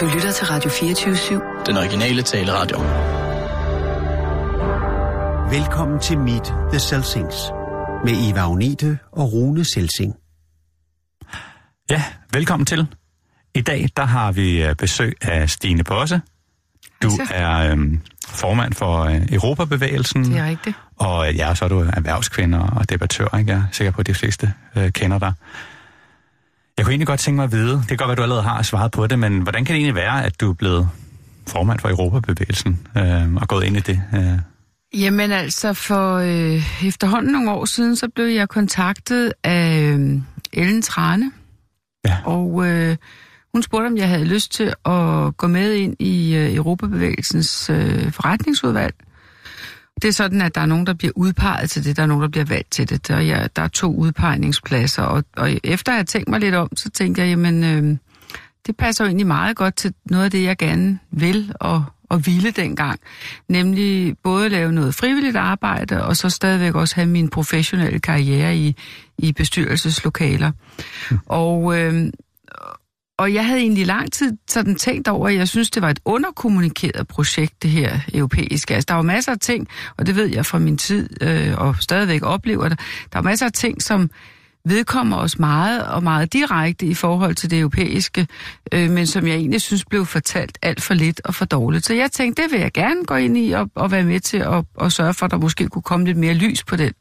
Du lytter til Radio 24-7. Den originale taleradio. Velkommen til Meet the Selsings med Eva Agnete og Rune Selsing. Ja, velkommen til. I dag der har vi øh, besøg af Stine Posse. Du er øhm, formand for øh, Europabevægelsen. Det er rigtigt. Og øh, ja, så er du erhvervskvinder og debattør, ikke? Jeg er sikker på, at de fleste øh, kender dig. Jeg kunne egentlig godt tænke mig at vide, det kan godt være, du allerede har svaret på det, men hvordan kan det egentlig være, at du er blevet formand for Europabevægelsen øh, og gået ind i det? Øh? Jamen altså, for øh, efterhånden nogle år siden, så blev jeg kontaktet af øh, Ellen Trane. Ja. Og øh, hun spurgte, om jeg havde lyst til at gå med ind i øh, Europabevægelsens øh, forretningsudvalg. Det er sådan, at der er nogen, der bliver udpeget til det, der er nogen, der bliver valgt til det. Der, ja, der er to udpegningspladser, og, og efter at have tænkt mig lidt om, så tænkte jeg, jamen, øh, det passer jo egentlig meget godt til noget af det, jeg gerne vil og, og ville dengang. Nemlig både lave noget frivilligt arbejde, og så stadigvæk også have min professionelle karriere i, i bestyrelseslokaler. Mm. Og... Øh, og jeg havde egentlig lang tid sådan tænkt over, at jeg synes, det var et underkommunikeret projekt, det her europæiske. Altså, der var masser af ting, og det ved jeg fra min tid, øh, og stadigvæk oplever det. Der var masser af ting, som vedkommer os meget og meget direkte i forhold til det europæiske, øh, men som jeg egentlig synes blev fortalt alt for lidt og for dårligt. Så jeg tænkte, det vil jeg gerne gå ind i og, og være med til at og sørge for, at der måske kunne komme lidt mere lys på den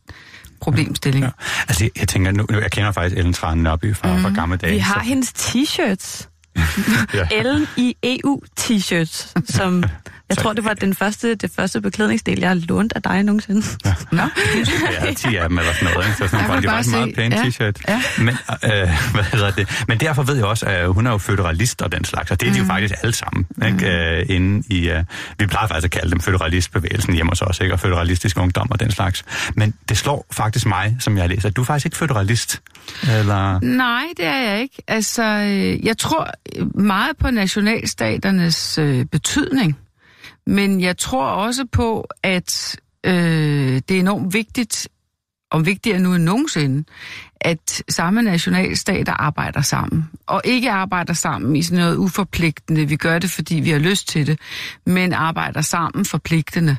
problemstilling. Ja. Altså, jeg tænker nu, jeg kender faktisk Ellen Trane Nørby fra, mm. fra gamle dage. Vi har så... hendes t-shirts. ja. Ellen i EU t-shirts, som jeg tror, det var den første, det første beklædningsdel, jeg har lånt af dig nogensinde. Ja. Nå. jeg havde 10 af dem eller sådan noget, ikke? så sådan nogle, de var meget pæne ja. t-shirt. Ja. Men, øh, hvad hedder det? Men derfor ved jeg også, at hun er jo føderalist og den slags, og det er mm. de jo mm. faktisk alle sammen. Ikke? Mm. Øh, inde i, uh, vi plejer faktisk at kalde dem føderalistbevægelsen hjemme hos os, ikke? og føderalistisk ungdom og den slags. Men det slår faktisk mig, som jeg læser, at du er faktisk ikke føderalist. Eller? Nej, det er jeg ikke. Altså, øh, jeg tror meget på nationalstaternes øh, betydning. Men jeg tror også på, at øh, det er enormt vigtigt, og vigtigere nu end nogensinde, at samme nationalstater arbejder sammen. Og ikke arbejder sammen i sådan noget uforpligtende, vi gør det, fordi vi har lyst til det, men arbejder sammen forpligtende.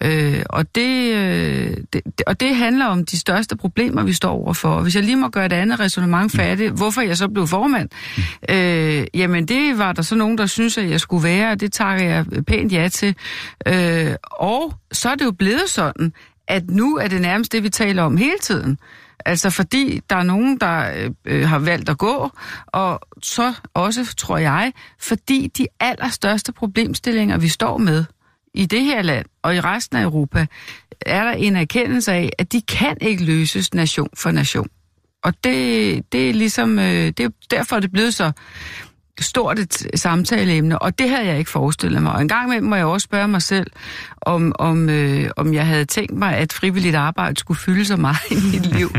Øh, og, det, øh, det, og det handler om de største problemer, vi står overfor. Hvis jeg lige må gøre et andet resonemang færdigt, mm. hvorfor jeg så blev formand, øh, jamen det var der så nogen, der synes, at jeg skulle være, og det takker jeg pænt ja til. Øh, og så er det jo blevet sådan, at nu er det nærmest det, vi taler om hele tiden. Altså fordi der er nogen, der øh, har valgt at gå, og så også, tror jeg, fordi de allerstørste problemstillinger, vi står med, i det her land og i resten af Europa, er der en erkendelse af, at de kan ikke løses nation for nation. Og det, det er ligesom, øh, det er derfor er det blevet så stort et samtaleemne, og det havde jeg ikke forestillet mig. Og en gang imellem må jeg også spørge mig selv, om, om, øh, om jeg havde tænkt mig, at frivilligt arbejde skulle fylde så meget i mit liv.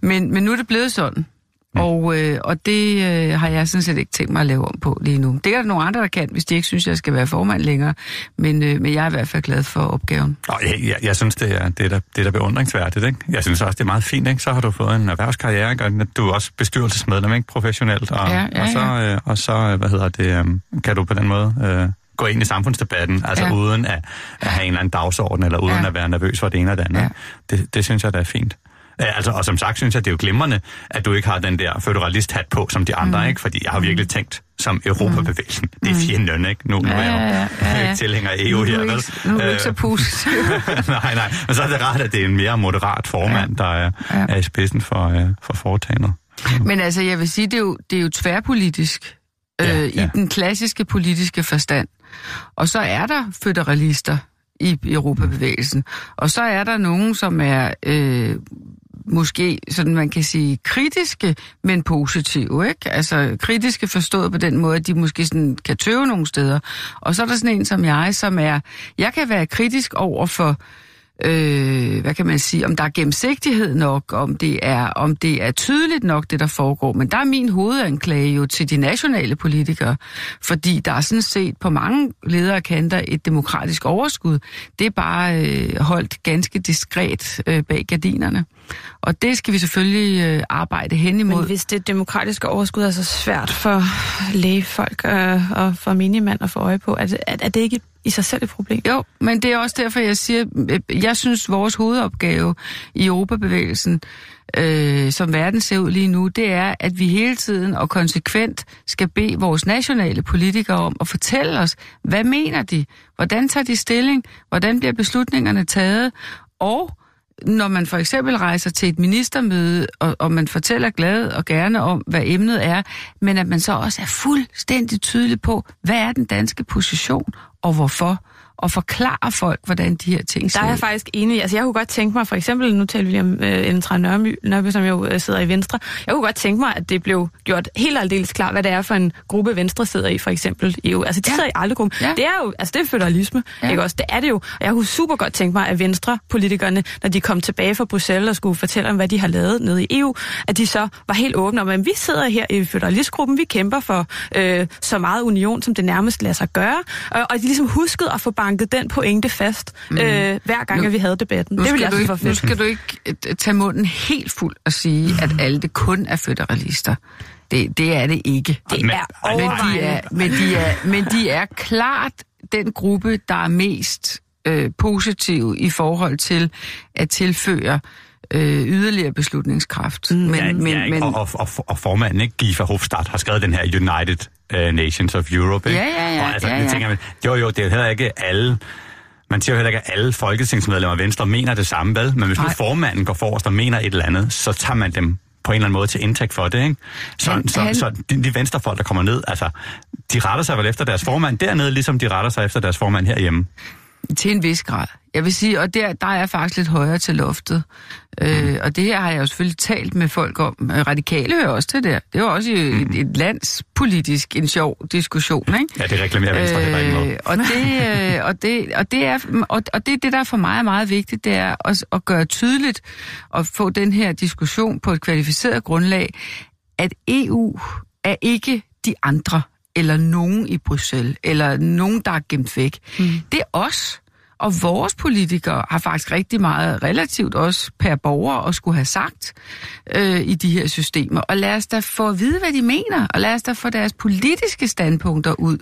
Men, men nu er det blevet sådan. Mm. Og, øh, og det øh, har jeg sådan set ikke tænkt mig at lave om på lige nu. Det er der nogle andre, der kan, hvis de ikke synes, jeg skal være formand længere. Men, øh, men jeg er i hvert fald glad for opgaven. Nå, jeg, jeg, jeg synes, det er, det, er der, det er der beundringsværdigt. Ikke? Jeg synes også, det er meget fint. Ikke? Så har du fået en erhvervskarriere, og du er også bestyrelsesmedlem ikke? professionelt. Og, ja, ja, og, så, øh, og så, øh, hvad hedder det, øh, kan du på den måde... Øh, gå ind i samfundsdebatten, altså ja. uden at, at have en eller anden dagsorden, eller uden ja. at være nervøs for det ene eller det andet. Ja. Det, det synes jeg, der er fint. Altså, og som sagt synes jeg, det er jo glimrende, at du ikke har den der føderalist-hat på som de andre, mm. ikke? Fordi jeg har virkelig mm. tænkt som Europabevægelsen. Mm. Det er fjenden, ikke? Nu, nu er jeg jo ja, ja, ja. ikke tilhænger af EU her, vel? Nu er du ikke så positiv. nej, nej. Men så er det rart, at det er en mere moderat formand, ja. der er, ja. er i spidsen for, uh, for foretagendet. Men altså, jeg vil sige, det er jo, det er jo tværpolitisk. Øh, ja, ja. I den klassiske politiske forstand. Og så er der føderalister i Europabevægelsen. Og så er der nogen, som er øh, måske, sådan man kan sige, kritiske, men positive, ikke? Altså kritiske forstået på den måde, at de måske sådan kan tøve nogle steder. Og så er der sådan en som jeg, som er, jeg kan være kritisk over for øh, hvad kan man sige, om der er gennemsigtighed nok, om det er, om det er tydeligt nok, det der foregår. Men der er min hovedanklage jo til de nationale politikere, fordi der er sådan set på mange lederkanter et demokratisk overskud. Det er bare øh, holdt ganske diskret øh, bag gardinerne. Og det skal vi selvfølgelig øh, arbejde hen imod. Men hvis det demokratiske overskud er så svært for lægefolk øh, og for minimand at få øje på, er det, er, er det ikke i sig selv et problem? Jo, men det er også derfor, jeg siger, øh, jeg synes, vores hovedopgave i Europabevægelsen, øh, som verden ser ud lige nu, det er, at vi hele tiden og konsekvent skal bede vores nationale politikere om at fortælle os, hvad mener de? Hvordan tager de stilling? Hvordan bliver beslutningerne taget? Og når man for eksempel rejser til et ministermøde, og, og man fortæller glad og gerne om, hvad emnet er, men at man så også er fuldstændig tydelig på, hvad er den danske position, og hvorfor? Og forklare folk, hvordan de her ting Der er jeg faktisk enig. Altså, jeg kunne godt tænke mig, for eksempel, nu taler vi om uh, Ellen Træn Nørby, Nørby, som jo uh, sidder i Venstre. Jeg kunne godt tænke mig, at det blev gjort helt aldeles klart, hvad det er for en gruppe Venstre sidder i, for eksempel i EU. Altså, de ja. sidder i aldrig gruppe. Ja. Det er jo, altså, det er federalisme, ja. ikke også? Det er det jo. Og jeg kunne super godt tænke mig, at Venstre-politikerne, når de kom tilbage fra Bruxelles og skulle fortælle om, hvad de har lavet nede i EU, at de så var helt åbne om, at vi sidder her i federalistgruppen, vi kæmper for øh, så meget union, som det nærmest lader sig gøre. Og, og de ligesom huskede at få banket den pointe fast, mm. øh, hver gang, nu, at vi havde debatten. Det vil jeg ikke, Nu skal du ikke øh, tage munden helt fuld og sige, at alle det kun er føderalister. Det, det er det ikke. Det men, er men de er, men, de er, men de er klart den gruppe, der er mest øh, positiv i forhold til at tilføre øh, yderligere beslutningskraft. Mm. Men, ja, men, ja, men, og, og, og, og formanden, ikke, Guy Verhofstadt, har skrevet den her United uh, Nations of Europe. Ikke? Ja, ja, ja. Og altså, ja, ja. Jeg tænker, jo, jo, det er heller ikke alle man siger jo heller ikke, at alle folketingsmedlemmer af Venstre mener det samme, vel? Men hvis nu formanden går forrest og mener et eller andet, så tager man dem på en eller anden måde til indtægt for det, ikke? Så, han, så, han... så de, de venstrefolk, der kommer ned, altså, de retter sig vel efter deres formand dernede, ligesom de retter sig efter deres formand herhjemme. Til en vis grad. Jeg vil sige, og der, der er faktisk lidt højere til loftet. Mm. Øh, og det her har jeg jo selvfølgelig talt med folk om. Radikale hører også til der. Det var også mm. et, et landspolitisk en sjov diskussion, ikke? Ja, det reklamerer Venstre øh, ikke og det, øh, og, det, og, det er, og, og det, det, der for mig er meget vigtigt, det er at, at gøre tydeligt og få den her diskussion på et kvalificeret grundlag, at EU er ikke de andre eller nogen i Bruxelles, eller nogen, der er gemt væk. Mm. Det er os. Og vores politikere har faktisk rigtig meget relativt også per borger at skulle have sagt øh, i de her systemer. Og lad os da få at vide, hvad de mener, og lad os da få deres politiske standpunkter ud,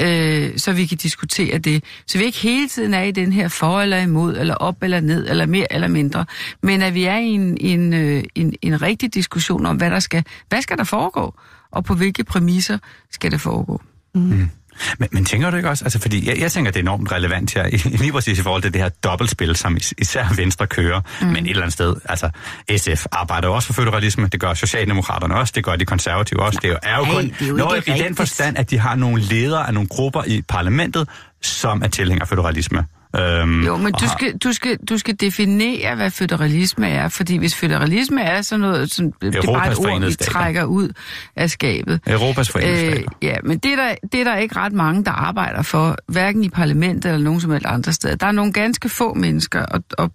øh, så vi kan diskutere det. Så vi ikke hele tiden er i den her for eller imod, eller op eller ned, eller mere eller mindre, men at vi er i en, en, øh, en, en rigtig diskussion om, hvad der skal, hvad skal der foregå, og på hvilke præmisser skal det foregå. Mm. Mm. Men, men tænker du ikke også, altså fordi jeg, jeg tænker, det er enormt relevant her, lige præcis i forhold til det her dobbeltspil, som især Venstre kører, mm. men et eller andet sted, altså SF arbejder også for føderalisme, det gør Socialdemokraterne også, det gør de konservative også, det er jo kun det er jo noget i den forstand, at de har nogle ledere af nogle grupper i parlamentet, som er tilhængere af føderalisme. Øhm, jo, men du skal, du, skal, du skal definere, hvad føderalisme er, fordi hvis føderalisme er sådan noget, sådan, det er bare et ord, vi trækker ud af skabet. Europas forenede øh, Ja, men det er, der, det er der ikke ret mange, der arbejder for, hverken i parlamentet eller nogen som helst andre steder. Der er nogle ganske få mennesker, og, og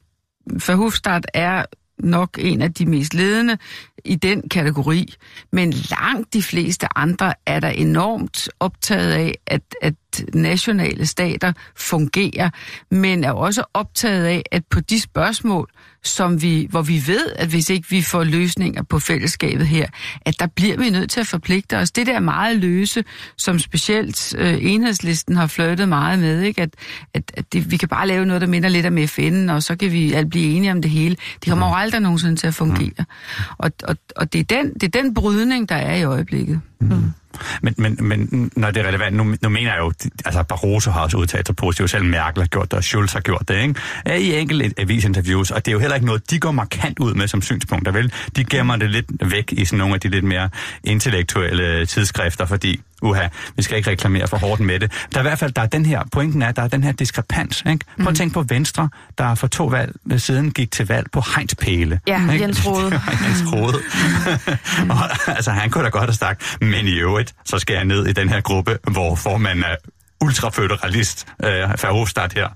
Verhofstadt er nok en af de mest ledende i den kategori. Men langt de fleste andre er der enormt optaget af, at, at nationale stater fungerer, men er også optaget af, at på de spørgsmål, som vi, hvor vi ved, at hvis ikke vi får løsninger på fællesskabet her, at der bliver vi nødt til at forpligte os. Det der meget løse, som specielt øh, enhedslisten har flyttet meget med, ikke? at, at, at det, vi kan bare lave noget, der minder lidt om FN, og så kan vi alt blive enige om det hele. Det kommer jo aldrig nogensinde til at fungere. Og, og, og det, er den, det er den brydning, der er i øjeblikket. Mm. Men, men, men når det er relevant, nu, nu mener jeg jo, altså Barroso har også udtalt sig positivt, selv Merkel har gjort det, og Schulz har gjort det, ikke? I enkelte avisinterviews, og det er jo heller ikke noget, de går markant ud med som synspunkter, vel? De gemmer det lidt væk i sådan nogle af de lidt mere intellektuelle tidsskrifter, fordi uha, vi skal ikke reklamere for hårdt med det. Der er i hvert fald, der er den her, pointen er, der er den her diskrepans, ikke? Prøv at mhm. tænke på Venstre, der for to valg siden gik til valg på Heinz Pæle. Ja, ikke? Jens Rode. Jens Rode. og, altså, han kunne da godt have sagt, men i øvrigt, så skal jeg ned i den her gruppe, hvor formanden er ultraføderalist, øh, Verhofstadt her.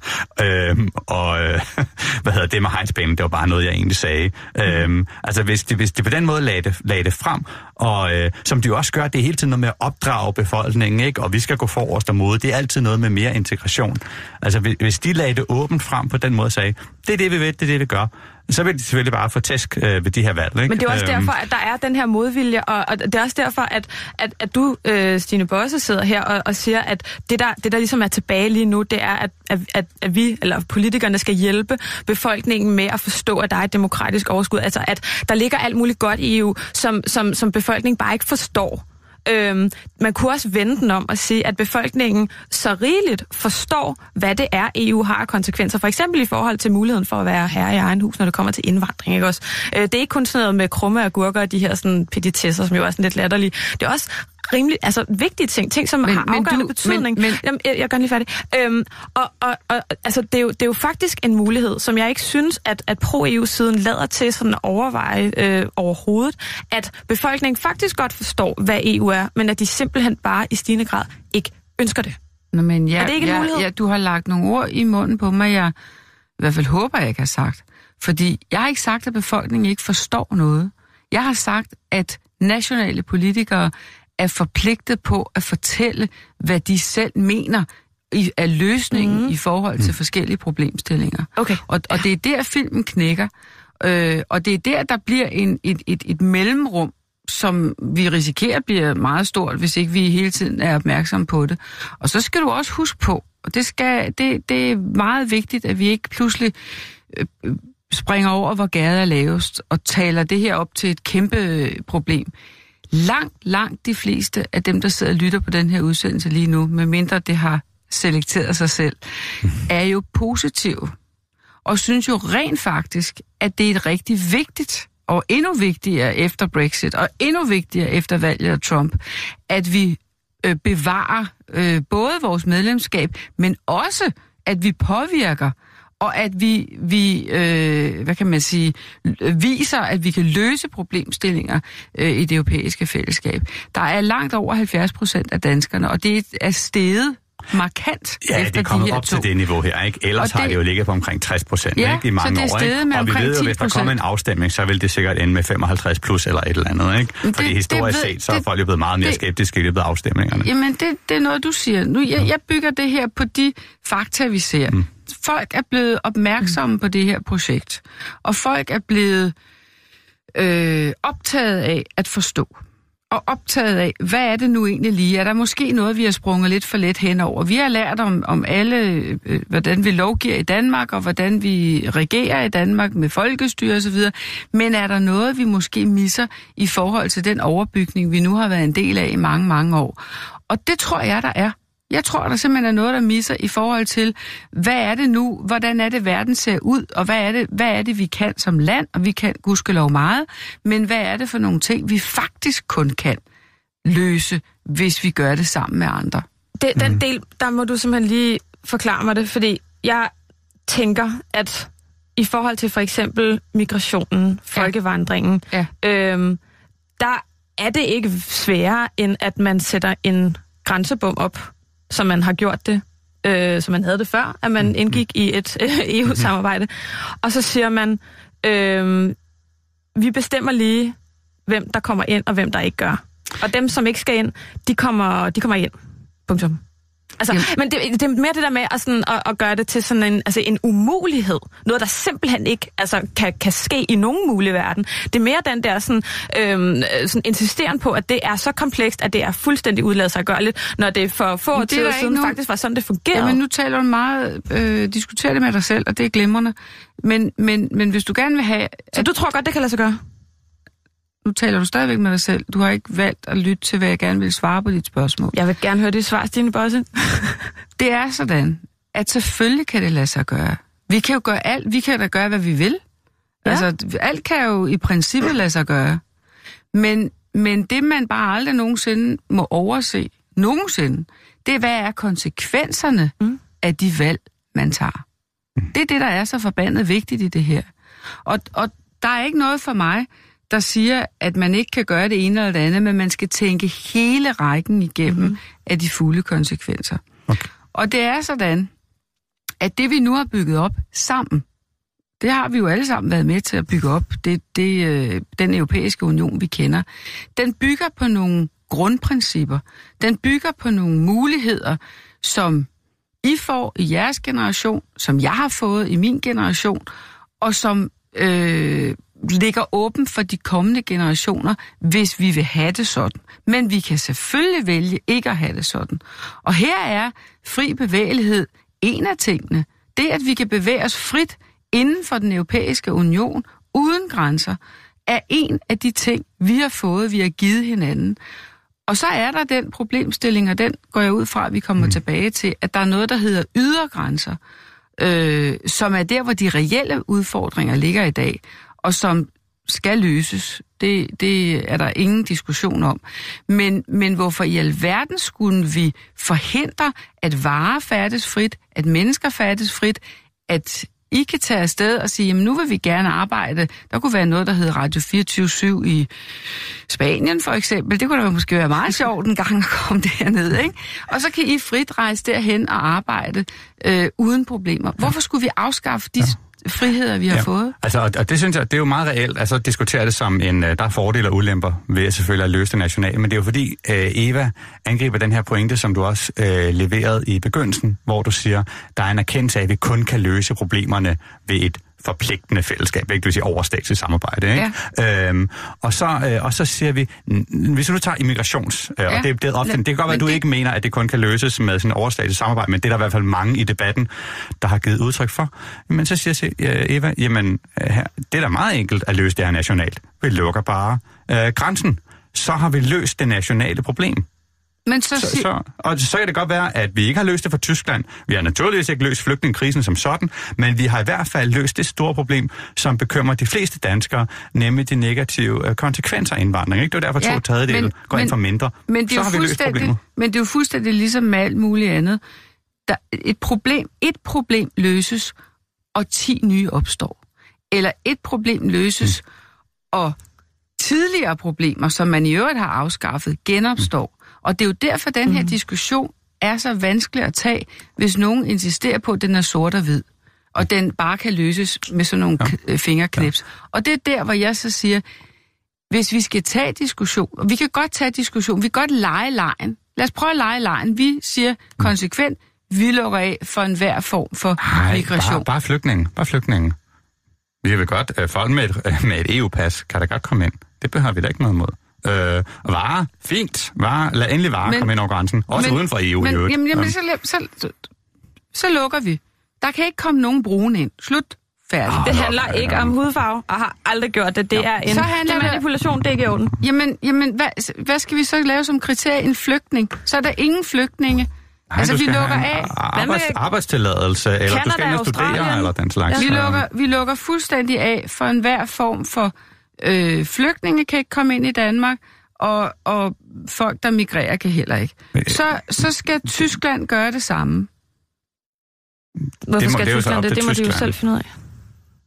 Øh, og øh, hvad hedder det med Heinsbanen, det var bare noget, jeg egentlig sagde. Øh, altså hvis de, hvis de på den måde lagde det, lagde det frem, og øh, som de jo også gør, det er hele tiden noget med at opdrage befolkningen, ikke? og vi skal gå forrest og mode, Det er altid noget med mere integration. Altså hvis de lagde det åbent frem på den måde og sagde, det er det, vi ved, det er det, vi gør, så vil de selvfølgelig bare få tæsk øh, ved de her valg. Ikke? Men det er også øhm. derfor, at der er den her modvilje, og, og det er også derfor, at, at, at du, øh, Stine Bosse, sidder her og, og siger, at det der, det, der ligesom er tilbage lige nu, det er, at, at, at, vi, eller politikerne, skal hjælpe befolkningen med at forstå, at der er et demokratisk overskud. Altså, at der ligger alt muligt godt i EU, som, som, som befolkningen bare ikke forstår. Øhm, man kunne også vende den om og sige, at befolkningen så rigeligt forstår, hvad det er, EU har af konsekvenser. For eksempel i forhold til muligheden for at være herre i egen hus, når det kommer til indvandring. Ikke også? Øh, det er ikke kun sådan noget med krumme og gurker og de her sådan petitesser, som jo er sådan lidt latterlige. Det er også rimelig, altså vigtige ting, ting som men, har afgørende du, betydning. Men, men, Jamen, jeg, jeg gør lige færdig. Øhm, og, og, og altså, det, er jo, det er jo faktisk en mulighed, som jeg ikke synes, at, at pro-EU-siden lader til sådan at overveje øh, overhovedet, at befolkningen faktisk godt forstår, hvad EU er, men at de simpelthen bare i stigende grad ikke ønsker det. Nå, men ja, er det ikke en ja, mulighed? Ja, du har lagt nogle ord i munden på mig, jeg i hvert fald håber, jeg ikke har sagt. Fordi jeg har ikke sagt, at befolkningen ikke forstår noget. Jeg har sagt, at nationale politikere er forpligtet på at fortælle, hvad de selv mener i, er løsningen mm. i forhold til mm. forskellige problemstillinger. Okay. Og, og det er der, filmen knækker. Øh, og det er der, der bliver en, et, et, et mellemrum, som vi risikerer bliver meget stort, hvis ikke vi hele tiden er opmærksomme på det. Og så skal du også huske på, og det, skal, det, det er meget vigtigt, at vi ikke pludselig øh, springer over, hvor gader er lavest, og taler det her op til et kæmpe problem langt, langt de fleste af dem, der sidder og lytter på den her udsendelse lige nu, medmindre det har selekteret sig selv, mhm. er jo positive. Og synes jo rent faktisk, at det er et rigtig vigtigt, og endnu vigtigere efter Brexit, og endnu vigtigere efter valget af Trump, at vi øh, bevarer øh, både vores medlemskab, men også at vi påvirker og at vi, vi øh, hvad kan man sige, viser, at vi kan løse problemstillinger øh, i det europæiske fællesskab. Der er langt over 70 procent af danskerne, og det er steget markant ja, efter det kommer de op to. til det niveau her, ikke? Ellers det, har det jo ligget på omkring 60 procent ja, ikke? i mange år. Ikke? Med og vi ved jo, hvis der kommer en afstemning, så vil det sikkert ende med 55 plus eller et eller andet. Ikke? Det, Fordi historisk det, set, så er folk jo blevet meget mere det, skeptiske i løbet af afstemningerne. Jamen, det, det er noget, du siger. Nu, jeg, jeg bygger det her på de fakta, vi ser. Mm folk er blevet opmærksomme mm. på det her projekt, og folk er blevet øh, optaget af at forstå. Og optaget af, hvad er det nu egentlig lige? Er der måske noget, vi har sprunget lidt for let henover? Vi har lært om, om alle, øh, hvordan vi lovgiver i Danmark, og hvordan vi regerer i Danmark med folkestyre osv. Men er der noget, vi måske misser i forhold til den overbygning, vi nu har været en del af i mange, mange år? Og det tror jeg, der er. Jeg tror, der simpelthen er noget, der misser i forhold til, hvad er det nu, hvordan er det, verden ser ud, og hvad er det, hvad er det vi kan som land, og vi kan gudskelov meget, men hvad er det for nogle ting, vi faktisk kun kan løse, hvis vi gør det sammen med andre? Det, den mm. del, der må du simpelthen lige forklare mig det, fordi jeg tænker, at i forhold til for eksempel migrationen, folkevandringen, ja. øhm, der er det ikke sværere, end at man sætter en grænsebom op som man har gjort det, øh, som man havde det før, at man mm-hmm. indgik i et øh, EU-samarbejde. Og så siger man, øh, vi bestemmer lige, hvem der kommer ind og hvem der ikke gør. Og dem, som ikke skal ind, de kommer, de kommer ind. Punktum. Altså, ja. Men det, det er mere det der med at, sådan, at, at gøre det til sådan en, altså en umulighed. Noget, der simpelthen ikke altså, kan, kan ske i nogen mulig verden. Det er mere den der sådan, øhm, sådan insisteren på, at det er så komplekst, at det er fuldstændig udladsagørligt, når det for få år tid siden nogen... faktisk var sådan, det fungerede. Ja, men nu taler du meget, øh, diskuterer det med dig selv, og det er glimrende. Men, men, men hvis du gerne vil have... Så du tror godt, det kan lade sig gøre? Nu taler du stadigvæk med dig selv. Du har ikke valgt at lytte til, hvad jeg gerne vil svare på dit spørgsmål. Jeg vil gerne høre dit svar, Stine Bosse. det er sådan, at selvfølgelig kan det lade sig gøre. Vi kan jo gøre alt. Vi kan da gøre, hvad vi vil. Ja. Altså, alt kan jo i princippet lade sig gøre. Men, men det, man bare aldrig nogensinde må overse, nogensinde, det er, hvad er konsekvenserne mm. af de valg, man tager. Mm. Det er det, der er så forbandet vigtigt i det her. Og, og der er ikke noget for mig, der siger, at man ikke kan gøre det ene eller det andet, men man skal tænke hele rækken igennem mm-hmm. af de fulde konsekvenser. Okay. Og det er sådan, at det vi nu har bygget op sammen, det har vi jo alle sammen været med til at bygge op, det, det, øh, den europæiske union, vi kender. Den bygger på nogle grundprincipper. Den bygger på nogle muligheder, som I får i jeres generation, som jeg har fået i min generation, og som øh, ligger åben for de kommende generationer, hvis vi vil have det sådan. Men vi kan selvfølgelig vælge ikke at have det sådan. Og her er fri bevægelighed en af tingene. Det, at vi kan bevæge os frit inden for den europæiske union, uden grænser, er en af de ting, vi har fået, vi har givet hinanden. Og så er der den problemstilling, og den går jeg ud fra, at vi kommer mm. tilbage til, at der er noget, der hedder ydergrænser, øh, som er der, hvor de reelle udfordringer ligger i dag, og som skal løses. Det, det er der ingen diskussion om. Men, men hvorfor i alverden skulle vi forhindre, at varer færdes frit, at mennesker færdes frit, at i kan tage afsted og sige, jamen nu vil vi gerne arbejde. Der kunne være noget, der hedder Radio 24 i Spanien for eksempel. Det kunne da måske være meget sjovt en gang at komme derned, ikke? Og så kan I frit rejse derhen og arbejde øh, uden problemer. Hvorfor skulle vi afskaffe de friheder, vi har ja. fået. Altså, og, og det synes jeg, det er jo meget reelt. Altså, diskutere det som en, øh, der er fordele og ulemper ved selvfølgelig at løse det nationalt. Men det er jo fordi, øh, Eva angriber den her pointe, som du også øh, leverede i begyndelsen, hvor du siger, der er en erkendelse af, at vi kun kan løse problemerne ved et forpligtende fællesskab, ikke? det vil sige overstatsligt samarbejde. Ikke? Ja. Øhm, og, så, øh, og så siger vi, hvis du tager immigrations, øh, ja. og det, det, ofte, det kan godt være, at du det... ikke mener, at det kun kan løses med sådan overstatsligt samarbejde, men det er der i hvert fald mange i debatten, der har givet udtryk for. Men så siger jeg, Eva, jamen, øh, her, det er da meget enkelt at løse det her nationalt. Vi lukker bare øh, grænsen. Så har vi løst det nationale problem. Men så, så, så, og så kan det godt være, at vi ikke har løst det for Tyskland. Vi har naturligvis ikke løst flygtningekrisen som sådan, men vi har i hvert fald løst det store problem, som bekymrer de fleste danskere, nemlig de negative øh, konsekvenser af indvandring. Ikke? Det er derfor, ja, to tredjedel går men, ind for mindre. Men det så har vi løst problemet. Men det er jo fuldstændig ligesom med alt muligt andet. Der, et, problem, et problem løses, og ti nye opstår. Eller et problem løses, mm. og tidligere problemer, som man i øvrigt har afskaffet, genopstår. Og det er jo derfor, den her mm. diskussion er så vanskelig at tage, hvis nogen insisterer på, at den er sort og hvid. Og den bare kan løses med sådan nogle ja. Øh, fingerknips. Ja. Og det er der, hvor jeg så siger, hvis vi skal tage diskussion, og vi kan godt tage diskussion, vi kan godt lege lejen. Lad os prøve at lege lejen. Vi siger konsekvent, vi lukker af for enhver form for Ej, migration. Bare, bare flygtninge. Bare flygtninge. Vi vil godt, uh, folk med et, med et EU-pas kan da godt komme ind. Det behøver vi da ikke noget mod. Øh, varer, fint. Varer, lad endelig varer men, komme ind over grænsen. Også men, uden for EU men, i øvrigt. Jamen, jamen så, så, så, så lukker vi. Der kan ikke komme nogen brune ind. Slut. Færdig. Oh, det handler okay, ikke om hudfarve, og har aldrig gjort det. Det ja. er en så handler manipulation, det er ikke ondt. Jamen, jamen hvad, hvad skal vi så lave som kriterie? En flygtning. Så er der ingen flygtninge. Nej, altså, vi lukker af. Arbejds, arbejdstilladelse, eller Canada, du skal ind studere, eller den slags. Ja. Vi lukker, vi lukker fuldstændig af for enhver form for øh, flygtninge kan ikke komme ind i Danmark, og, og folk, der migrerer, kan heller ikke. Så, så skal Tyskland gøre det samme. Hvorfor det må, skal det Tyskland det? Det må de jo selv finde ud af.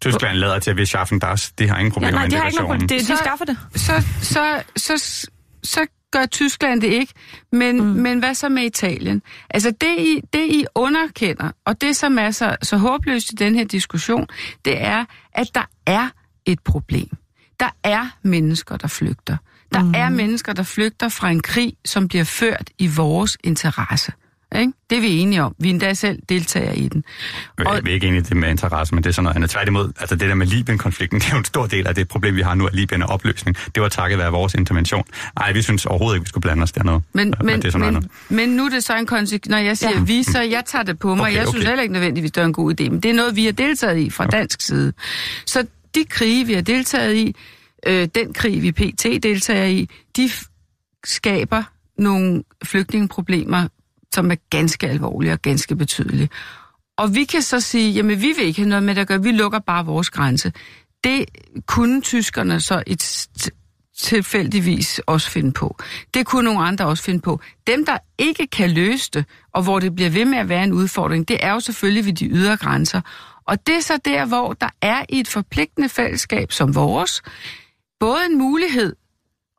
Tyskland lader til at vi schaffen das. De har ingen problemer ja, nej, med de har ikke nogen, de, de skaffer det. Så, så, så, så, så gør Tyskland det ikke. Men, mm. men hvad så med Italien? Altså det I, det, I underkender, og det, som er så, så håbløst i den her diskussion, det er, at der er et problem. Der er mennesker, der flygter. Der mm. er mennesker, der flygter fra en krig, som bliver ført i vores interesse. Ikke? Det er vi enige om. Vi er endda selv deltager i den. Og... Vi er ikke enige i det med interesse, men det er sådan noget andet. Tværtimod, altså det der med Libyen-konflikten, det er jo en stor del af det problem, vi har nu, at Libyen er opløsning. Det var takket være vores intervention. Nej, vi synes overhovedet ikke, vi skulle blande os dernede. Men, men, men, det er men, men nu er det så en konsekvens. Når jeg siger ja. vi, så jeg tager det på mig. Okay, jeg synes okay. heller ikke nødvendigvis, det er en god idé. Men det er noget, vi har deltaget i fra okay. dansk side. Så de krige, vi har deltaget i, øh, den krig, vi pt. deltager i, de skaber nogle flygtningeproblemer, som er ganske alvorlige og ganske betydelige. Og vi kan så sige, jamen vi vil ikke have noget med det at gøre, vi lukker bare vores grænse. Det kunne tyskerne så et tilfældigvis også finde på. Det kunne nogle andre også finde på. Dem, der ikke kan løse det, og hvor det bliver ved med at være en udfordring, det er jo selvfølgelig ved de ydre grænser. Og det er så der, hvor der er i et forpligtende fællesskab som vores, både en mulighed,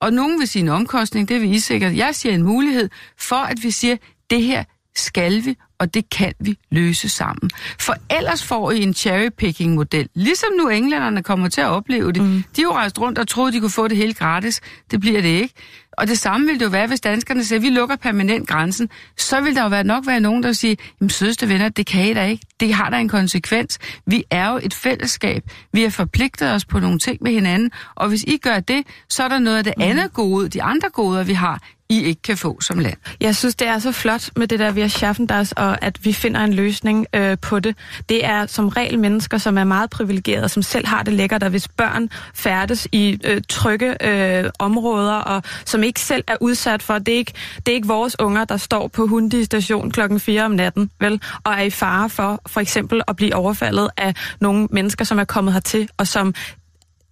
og nogen vil sige en omkostning, det vil I sikkert. Jeg siger en mulighed for, at vi siger, det her skal vi, og det kan vi løse sammen. For ellers får I en cherry-picking-model. Ligesom nu englænderne kommer til at opleve det. Mm. De er jo rejst rundt og troede, de kunne få det helt gratis. Det bliver det ikke. Og det samme vil det jo være, hvis danskerne siger, at vi lukker permanent grænsen. Så vil der jo være nok være nogen, der siger, jamen sødeste venner, det kan I da ikke. Det har da en konsekvens. Vi er jo et fællesskab. Vi har forpligtet os på nogle ting med hinanden. Og hvis I gør det, så er der noget af det mm. andet gode, de andre goder, vi har, i ikke kan få som land. Jeg synes, det er så flot med det der, vi har schaffen das, og at vi finder en løsning øh, på det. Det er som regel mennesker, som er meget privilegerede, som selv har det lækkert, og hvis børn færdes i øh, trygge øh, områder, og som ikke selv er udsat for, det er ikke, det er ikke vores unger, der står på Hundi station klokken 4 om natten, vel, og er i fare for for eksempel at blive overfaldet af nogle mennesker, som er kommet hertil, og som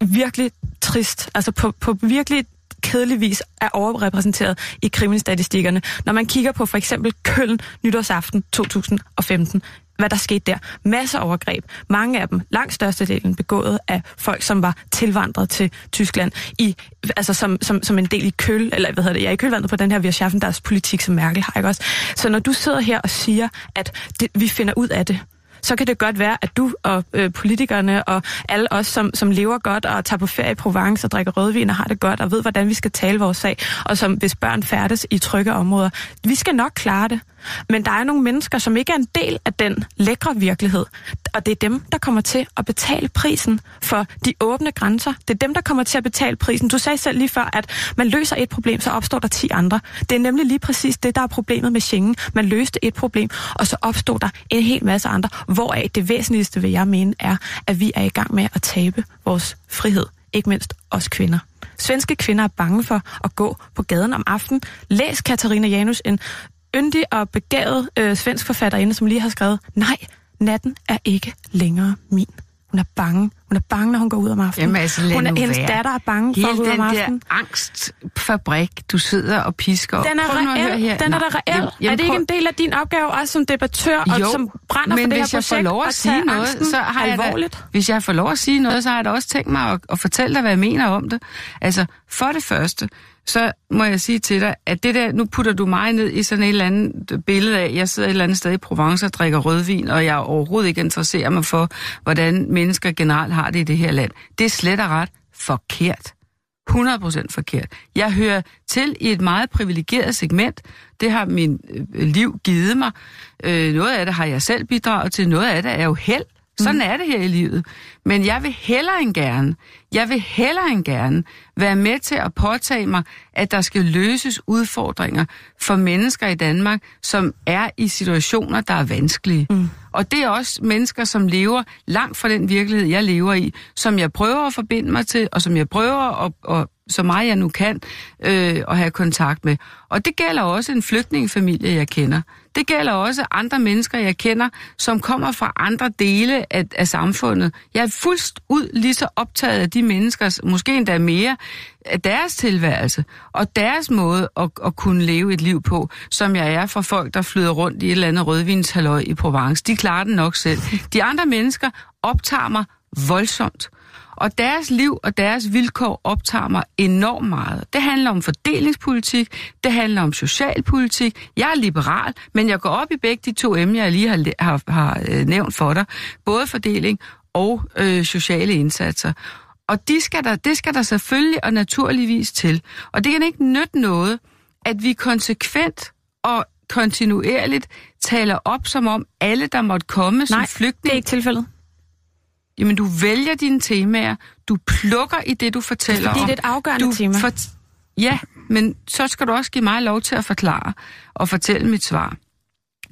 virkelig trist, altså på, på virkelig kedeligvis er overrepræsenteret i kriminalstatistikkerne. Når man kigger på for eksempel Køln nytårsaften 2015, hvad der skete der. Masser af overgreb. Mange af dem, langt størstedelen, begået af folk, som var tilvandret til Tyskland, i, altså som, som, som en del i køl, eller hvad hedder det, jeg er i kølvandet på den her, vi har deres politik, som Merkel har, ikke også? Så når du sidder her og siger, at det, vi finder ud af det, så kan det godt være, at du og øh, politikerne og alle os, som, som lever godt og tager på ferie i Provence og drikker rødvin og har det godt og ved, hvordan vi skal tale vores sag, og som hvis børn færdes i trygge områder, vi skal nok klare det. Men der er nogle mennesker, som ikke er en del af den lækre virkelighed. Og det er dem, der kommer til at betale prisen for de åbne grænser. Det er dem, der kommer til at betale prisen. Du sagde selv lige før, at man løser et problem, så opstår der ti andre. Det er nemlig lige præcis det, der er problemet med Schengen. Man løste et problem, og så opstod der en hel masse andre. Hvoraf det væsentligste, vil jeg mene, er, at vi er i gang med at tabe vores frihed. Ikke mindst os kvinder. Svenske kvinder er bange for at gå på gaden om aftenen. Læs Katarina Janus, en yndig og begavet øh, svensk forfatterinde, som lige har skrevet, nej, natten er ikke længere min. Hun er bange. Hun er bange, når hun går ud om aftenen. Jamen, altså, hun er, hendes være. datter er bange Hele for at gå ud om aftenen. den der angstfabrik, du sidder og pisker Den er Prøv nu at reel. her. Den er da reel. jamen, er det ikke en del af din opgave også som debattør, og Jo, som brænder men for det her hvis jeg projekt, får lov at sige tage noget, så har jeg da, alvorligt? hvis jeg får lov at sige noget, så har jeg da også tænkt mig at, at fortælle dig, hvad jeg mener om det. Altså, for det første, så må jeg sige til dig, at det der, nu putter du mig ned i sådan et eller andet billede af, jeg sidder et eller andet sted i Provence og drikker rødvin, og jeg overhovedet ikke interesserer mig for, hvordan mennesker generelt har det i det her land. Det er slet og ret forkert. 100% forkert. Jeg hører til i et meget privilegeret segment. Det har min øh, liv givet mig. Øh, noget af det har jeg selv bidraget til, noget af det er jo held. Sådan mm. er det her i livet. Men jeg vil hellere end gerne, jeg vil hellere end gerne være med til at påtage mig, at der skal løses udfordringer for mennesker i Danmark, som er i situationer, der er vanskelige. Mm. Og det er også mennesker, som lever langt fra den virkelighed, jeg lever i, som jeg prøver at forbinde mig til, og som jeg prøver at, at så meget jeg nu kan, øh, at have kontakt med. Og det gælder også en flygtningefamilie, jeg kender. Det gælder også andre mennesker, jeg kender, som kommer fra andre dele af, af samfundet. Jeg er fuldst ud lige så optaget af de menneskers, måske endda mere, af deres tilværelse og deres måde at, at kunne leve et liv på, som jeg er for folk, der flyder rundt i et eller andet rødvinshalløj i Provence. De klarer den nok selv. De andre mennesker optager mig voldsomt. Og deres liv og deres vilkår optager mig enormt meget. Det handler om fordelingspolitik, det handler om socialpolitik. Jeg er liberal, men jeg går op i begge de to emner, jeg lige har, har, har øh, nævnt for dig. Både fordeling og øh, sociale indsatser. Og de skal der, det skal der selvfølgelig og naturligvis til. Og det kan ikke nytte noget, at vi konsekvent og kontinuerligt taler op, som om alle, der måtte komme som Nej, flygtning... det er ikke tilfældet. Jamen, du vælger dine temaer, du plukker i det, du fortæller Fordi om. det er et afgørende du tema. For... Ja, men så skal du også give mig lov til at forklare og fortælle mit svar.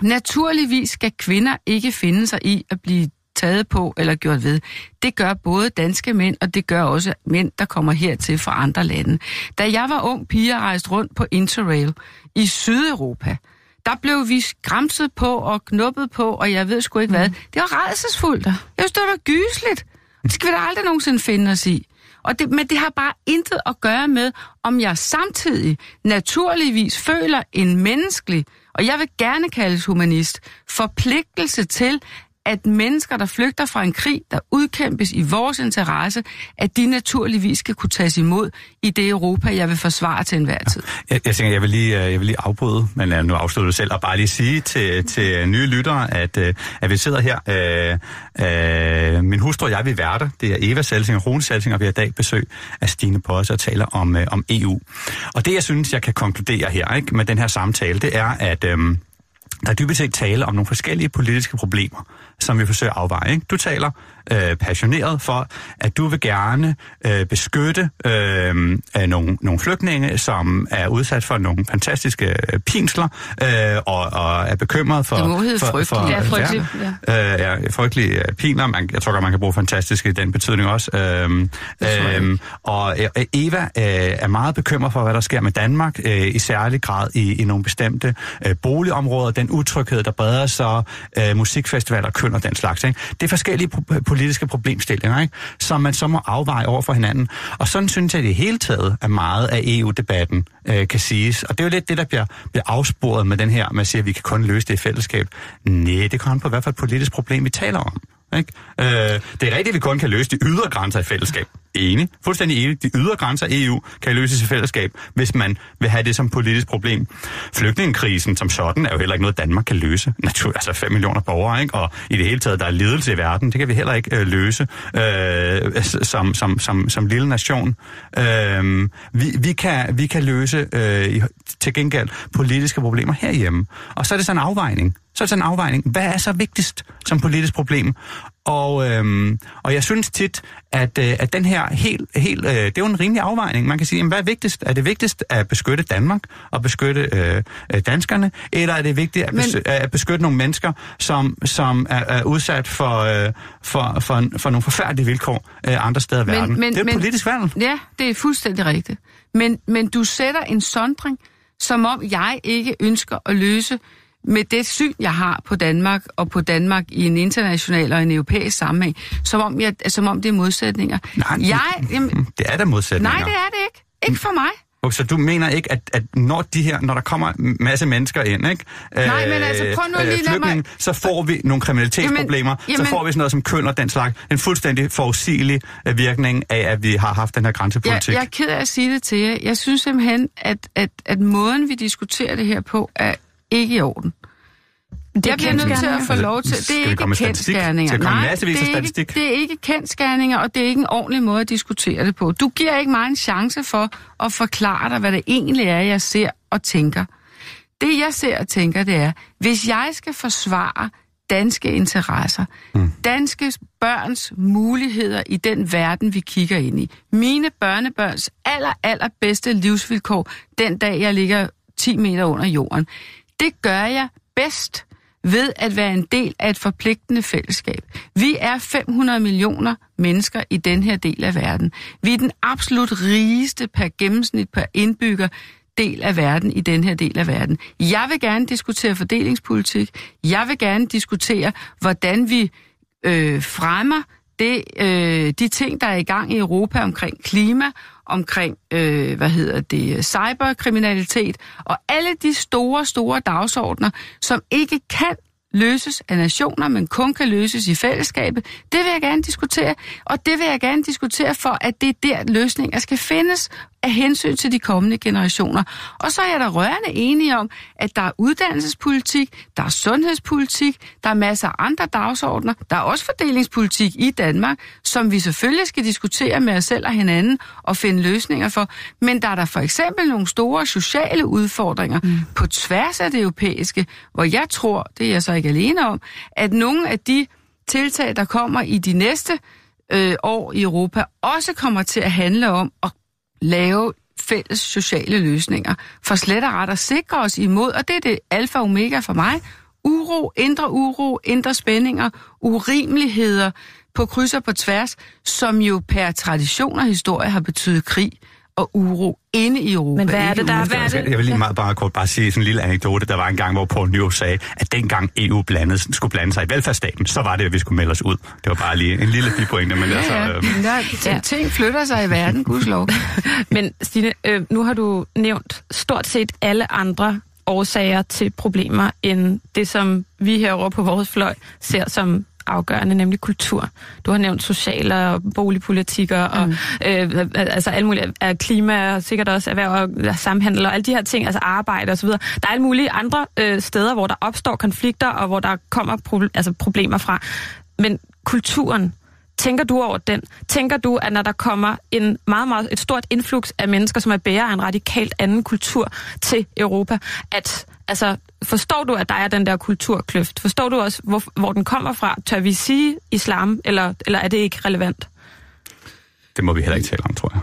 Naturligvis skal kvinder ikke finde sig i at blive taget på eller gjort ved. Det gør både danske mænd, og det gør også mænd, der kommer hertil fra andre lande. Da jeg var ung pige og rejste rundt på Interrail i Sydeuropa, der blev vi skramset på og knuppet på, og jeg ved sgu ikke hvad. Det var redselsfuldt. Jeg synes, det var gysligt. Det skal vi da aldrig nogensinde finde os i. Og det, men det har bare intet at gøre med, om jeg samtidig naturligvis føler en menneskelig, og jeg vil gerne kaldes humanist, forpligtelse til at mennesker, der flygter fra en krig, der udkæmpes i vores interesse, at de naturligvis skal kunne tages imod i det Europa, jeg vil forsvare til enhver tid. Jeg, jeg tænker, jeg vil lige, øh, jeg vil lige afbryde, men uh, nu afslutter du selv, og bare lige sige til, til øh, nye lyttere, at, uh, at vi sidder her. Uh, uh, min hustru og jeg, vi værter. Det er Eva Salsing og Rune Salsing, og vi har i dag besøg af Stine Posse og taler om, uh, om EU. Og det, jeg synes, jeg kan konkludere her ikke, med den her samtale, det er, at... Uh, der er dybest set tale om nogle forskellige politiske problemer, som vi forsøger at afveje. Ikke? Du taler øh, passioneret for, at du vil gerne øh, beskytte øh, nogle, nogle flygtninge, som er udsat for nogle fantastiske øh, pinsler, øh, og, og er bekymret for... Det må hedde for, for, ja, frygtelig. Ja. Øh, ja, frygtelige øh, pinsler. Man, jeg tror godt, man kan bruge fantastisk i den betydning også. Øh, øh, og øh, Eva øh, er meget bekymret for, hvad der sker med Danmark, øh, i særlig grad i, i nogle bestemte øh, boligområder. Den utryghed, der breder sig, øh, musikfestivaler, køn og den slags. Ikke? Det er forskellige politiske problemstillinger, ikke? som man så må afveje over for hinanden. Og sådan synes jeg, at det hele taget er meget af EU-debatten øh, kan siges. Og det er jo lidt det, der bliver, bliver afsporet med den her, med at sige, at vi kan kun løse det i fællesskab. Nej, det kommer på hvad for et politisk problem, vi taler om. Ikke? Øh, det er rigtigt, at vi kun kan løse de ydre grænser i fællesskab. Enig. Fuldstændig enig. De ydre grænser af EU kan løses i fællesskab, hvis man vil have det som politisk problem. Flygtningekrisen som sådan er jo heller ikke noget, Danmark kan løse. Natur, altså 5 millioner borgere, ikke? og i det hele taget, der er lidelse i verden. Det kan vi heller ikke øh, løse øh, som, som, som, som lille nation. Øh, vi, vi, kan, vi kan løse øh, til gengæld politiske problemer herhjemme. Og så er det sådan en afvejning. Så er det sådan en afvejning. Hvad er så vigtigst som politisk problem? Og, øhm, og jeg synes tit, at, øh, at den her helt, helt øh, det er jo en rimelig afvejning. Man kan sige, jamen, hvad er vigtigst? Er det vigtigst at beskytte Danmark og beskytte øh, øh danskerne, eller er det vigtigt at, bes, Men... at beskytte nogle mennesker, som, som er, er udsat for, øh, for, for, for nogle forfærdelige vilkår øh, andre steder i verden? Men, det er et men, politisk valg. Ja, det er fuldstændig rigtigt. Men, men du sætter en sondring, som om jeg ikke ønsker at løse med det syn, jeg har på Danmark, og på Danmark i en international og en europæisk sammenhæng, som om, jeg, som om det er modsætninger. Nej, jeg, jamen, det er der modsætninger. Nej, det er det ikke. Ikke for mig. Så du mener ikke, at, at når de her, når der kommer en masse mennesker ind, ikke? Nej, men altså prøv nu lige øh, mig... så får vi nogle kriminalitetsproblemer, jamen, jamen, så får vi sådan noget som køn og den slags. En fuldstændig forudsigelig øh, virkning af, at vi har haft den her grænsepolitik. Jeg, jeg er ked af at sige det til jer. Jeg synes simpelthen, at, at, at måden, vi diskuterer det her på, er ikke i orden. Det jeg bliver nødt til at få lov til. Det er ikke kendskærninger. Nej, det er ikke, det er ikke kendskærninger, og det er ikke en ordentlig måde at diskutere det på. Du giver ikke mig en chance for at forklare dig, hvad det egentlig er, jeg ser og tænker. Det, jeg ser og tænker, det er, hvis jeg skal forsvare danske interesser, mm. danske børns muligheder i den verden, vi kigger ind i, mine børnebørns aller, aller bedste livsvilkår, den dag, jeg ligger 10 meter under jorden, det gør jeg bedst ved at være en del af et forpligtende fællesskab. Vi er 500 millioner mennesker i den her del af verden. Vi er den absolut rigeste per gennemsnit per indbygger del af verden i den her del af verden. Jeg vil gerne diskutere fordelingspolitik. Jeg vil gerne diskutere, hvordan vi øh, fremmer det, øh, de ting, der er i gang i Europa omkring klima, omkring, øh, hvad hedder det, cyberkriminalitet, og alle de store, store dagsordner, som ikke kan løses af nationer, men kun kan løses i fællesskabet. Det vil jeg gerne diskutere, og det vil jeg gerne diskutere for, at det er der løsninger skal findes af hensyn til de kommende generationer. Og så er jeg da rørende enige om, at der er uddannelsespolitik, der er sundhedspolitik, der er masser af andre dagsordner, der er også fordelingspolitik i Danmark, som vi selvfølgelig skal diskutere med os selv og hinanden og finde løsninger for. Men der er der for eksempel nogle store sociale udfordringer mm. på tværs af det europæiske, hvor jeg tror, det er jeg så ikke alene om, at nogle af de tiltag, der kommer i de næste øh, år i Europa, også kommer til at handle om at lave fælles sociale løsninger. For slet og ret at sikre os imod, og det er det alfa og omega for mig, uro, indre uro, indre spændinger, urimeligheder på kryds og på tværs, som jo per tradition og historie har betydet krig og uro inde i Europa. Men hvad er det, der er det? Jeg vil lige meget bare kort bare sige sådan en lille anekdote. Der var en gang, hvor Paul Nyrup sagde, at dengang EU blandede, skulle blande sig i velfærdsstaten, så var det, at vi skulle melde os ud. Det var bare lige en lille bipointe. Men ja, altså, ja. Øh... Der, ja. Ting flytter sig i verden, gudslov. men Stine, øh, nu har du nævnt stort set alle andre årsager til problemer, end det, som vi herovre på vores fløj ser som afgørende, nemlig kultur. Du har nævnt sociale og boligpolitikker og mm. øh, altså alle mulige af klima og sikkert også erhverv og samhandel og alle de her ting, altså arbejde osv. Der er alle mulige andre øh, steder, hvor der opstår konflikter og hvor der kommer pro- altså problemer fra. Men kulturen, Tænker du over den? Tænker du, at når der kommer en meget, meget, et stort influx af mennesker, som er bærer af en radikalt anden kultur til Europa, at altså, forstår du, at der er den der kulturkløft? Forstår du også, hvor, hvor den kommer fra? Tør vi sige islam, eller, eller er det ikke relevant? Det må vi heller ikke tale om, tror jeg.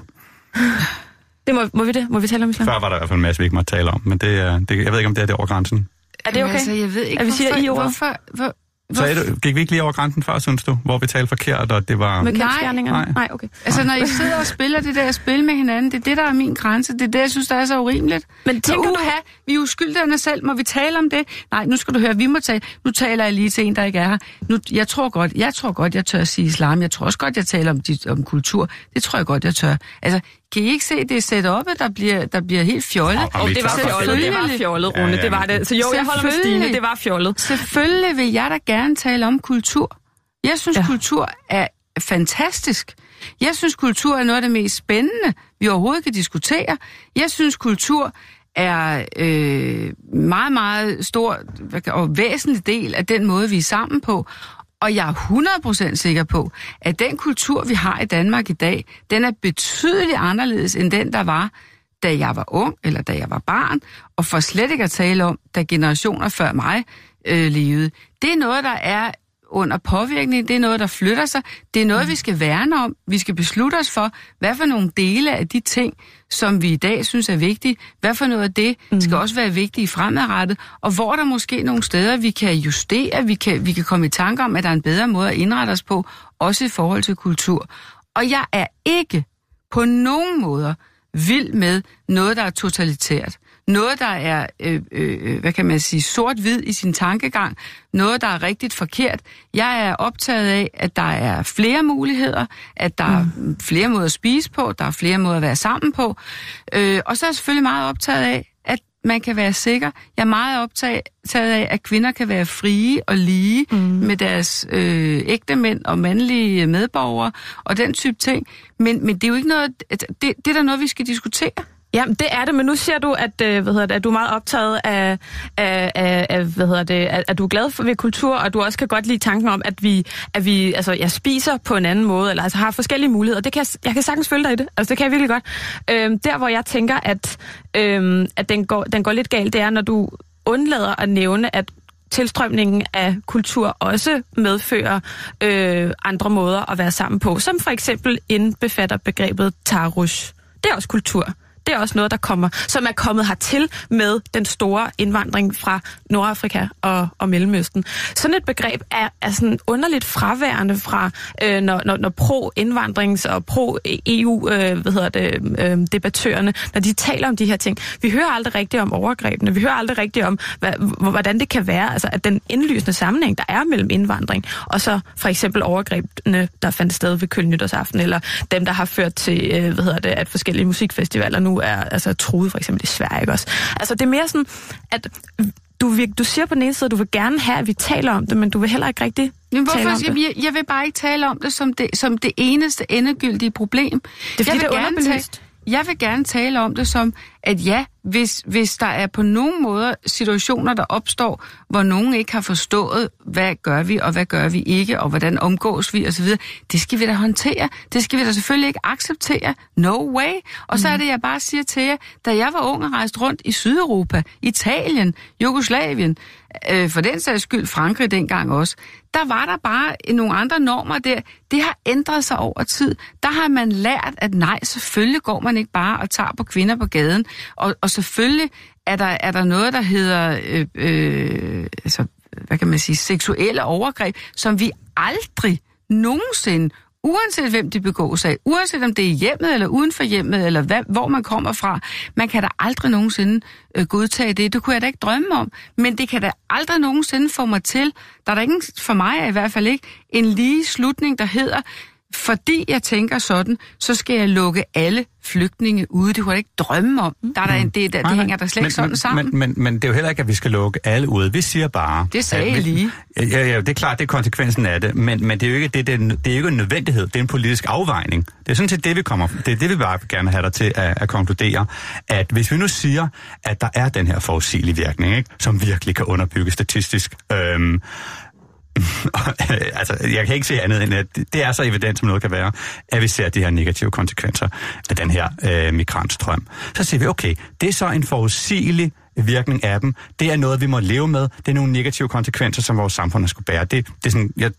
Det må, må vi det? Må vi tale om islam? Før var der i hvert fald en masse, vi ikke måtte tale om, men det, det, jeg ved ikke, om det er det over grænsen. Er det okay? Altså, jeg ved ikke, at vi siger hvorfor, i ordet? hvorfor, hvor, Så du, gik vi ikke lige over grænsen før, synes du? Hvor vi talte forkert, og det var... Med Nej. Nej. Nej, okay. Altså, når I sidder og spiller det der spil med hinanden, det er det, der er min grænse. Det er det, jeg synes, der er så urimeligt. Men tænker så, du- uha, vi er uskyldige selv. Må vi tale om det? Nej, nu skal du høre, vi må tale. Nu taler jeg lige til en, der ikke er her. Nu, jeg tror godt, jeg tror godt, jeg tør at sige islam. Jeg tror også godt, jeg taler om, dit, om kultur. Det tror jeg godt, jeg tør. Altså, kan I ikke se, det er setup'et, der bliver, der bliver helt fjollet? Og vi det var fjollet, det var fjollet, Ja, Rune, ja, det var det. Så jo, jeg holder med Stine, det var fjollet. Selvfølgelig vil jeg da gerne tale om kultur. Jeg synes, Ja. ja. kultur er fantastisk. Jeg synes, kultur er noget af det mest spændende, vi overhovedet kan diskutere. Jeg synes, kultur er øh, meget, meget stor og væsentlig del af den måde, vi er sammen på. Og jeg er 100% sikker på, at den kultur, vi har i Danmark i dag, den er betydeligt anderledes end den, der var, da jeg var ung, eller da jeg var barn, og for slet ikke at tale om, da generationer før mig øh, levede. Det er noget, der er under påvirkning, det er noget, der flytter sig, det er noget, vi skal værne om, vi skal beslutte os for, hvad for nogle dele af de ting, som vi i dag synes er vigtige, hvad for noget af det skal også være vigtige fremadrettet, og hvor der måske nogle steder, vi kan justere, vi kan, vi kan komme i tanke om, at der er en bedre måde at indrette os på, også i forhold til kultur. Og jeg er ikke på nogen måder vild med noget, der er totalitært. Noget, der er, øh, øh, hvad kan man sige, sort-hvid i sin tankegang. Noget, der er rigtigt forkert. Jeg er optaget af, at der er flere muligheder, at der mm. er flere måder at spise på, der er flere måder at være sammen på. Øh, og så er jeg selvfølgelig meget optaget af, at man kan være sikker. Jeg er meget optaget af, at kvinder kan være frie og lige mm. med deres øh, ægte mænd og mandlige medborgere og den type ting. Men, men det er jo ikke noget, det, det er da noget, vi skal diskutere. Ja, det er det, men nu siger du, at, øh, hvad hedder det, at du er meget optaget af, af, af, af hvad hedder det, at, at du er glad for ved kultur, og du også kan godt lide tanken om, at vi, at vi altså, jeg spiser på en anden måde, eller altså har forskellige muligheder. Det kan jeg, jeg kan sagtens følge dig i det. Altså, det kan jeg virkelig godt. Øhm, der, hvor jeg tænker, at, øhm, at den, går, den går lidt galt, det er, når du undlader at nævne, at tilstrømningen af kultur også medfører øh, andre måder at være sammen på, som for eksempel indbefatter begrebet tarush. Det er også kultur. Det er også noget, der kommer, som er kommet hertil med den store indvandring fra Nordafrika og, og Mellemøsten. Sådan et begreb er, er sådan underligt fraværende fra, øh, når, når, når pro-indvandrings- og pro-EU øh, hvad hedder det, øh, debattørerne, når de taler om de her ting. Vi hører aldrig rigtigt om overgrebene. Vi hører aldrig rigtigt om, hvad, hvordan det kan være, altså at den indlysende sammenhæng, der er mellem indvandring og så for eksempel overgrebene, der fandt sted ved Kølnytårsaften, eller dem, der har ført til, øh, hvad hedder det, at forskellige musikfestivaler nu er altså, truet, for eksempel i Sverige. Ikke også? Altså det er mere sådan, at du, vil- du siger på den ene side, at du vil gerne have, at vi taler om det, men du vil heller ikke rigtig Men tale om hvorfor, det. jeg, jeg vil bare ikke tale om det som det, som det eneste endegyldige problem. Det er fordi, jeg vil det er underbelyst. tale, Jeg vil gerne tale om det som, at ja, hvis, hvis der er på nogen måder situationer, der opstår, hvor nogen ikke har forstået, hvad gør vi, og hvad gør vi ikke, og hvordan omgås vi, osv., det skal vi da håndtere. Det skal vi da selvfølgelig ikke acceptere. No way. Og så er det, jeg bare siger til jer, da jeg var ung og rejste rundt i Sydeuropa, Italien, Jugoslavien, øh, for den sags skyld Frankrig dengang også, der var der bare nogle andre normer der. Det har ændret sig over tid. Der har man lært, at nej, selvfølgelig går man ikke bare og tager på kvinder på gaden. Og, og selvfølgelig er der, er der noget, der hedder, øh, øh, altså, hvad kan man sige, seksuelle overgreb, som vi aldrig nogensinde uanset hvem de begås af, uanset om det er hjemmet eller uden for hjemmet, eller hvad, hvor man kommer fra, man kan da aldrig nogensinde øh, godtage det. Det kunne jeg da ikke drømme om. Men det kan da aldrig nogensinde få mig til, der er da ikke for mig i hvert fald ikke, en lige slutning, der hedder, fordi jeg tænker sådan, så skal jeg lukke alle flygtninge ude. Det kunne jeg ikke drømme om. Der er der en, det, der, det hænger der slet ikke sådan men, sammen. Men, men, men det er jo heller ikke, at vi skal lukke alle ude. Vi siger bare... Det sagde jeg lige. Ja, ja, det er klart, det er konsekvensen af det, men, men det er jo ikke, det, det, er, det er jo ikke en nødvendighed, det er en politisk afvejning. Det er sådan set det, vi kommer, det er det, vi bare gerne have dig til at, at konkludere, at hvis vi nu siger, at der er den her forudsigelige virkning, ikke, som virkelig kan underbygge statistisk, øhm, altså, jeg kan ikke se andet end, at det er så evident, som noget kan være, at vi ser de her negative konsekvenser af den her øh, migrantstrøm. Så siger vi, okay, det er så en forudsigelig virkning af dem. Det er noget, vi må leve med. Det er nogle negative konsekvenser, som vores samfund skulle bære. Det, det er sådan, jeg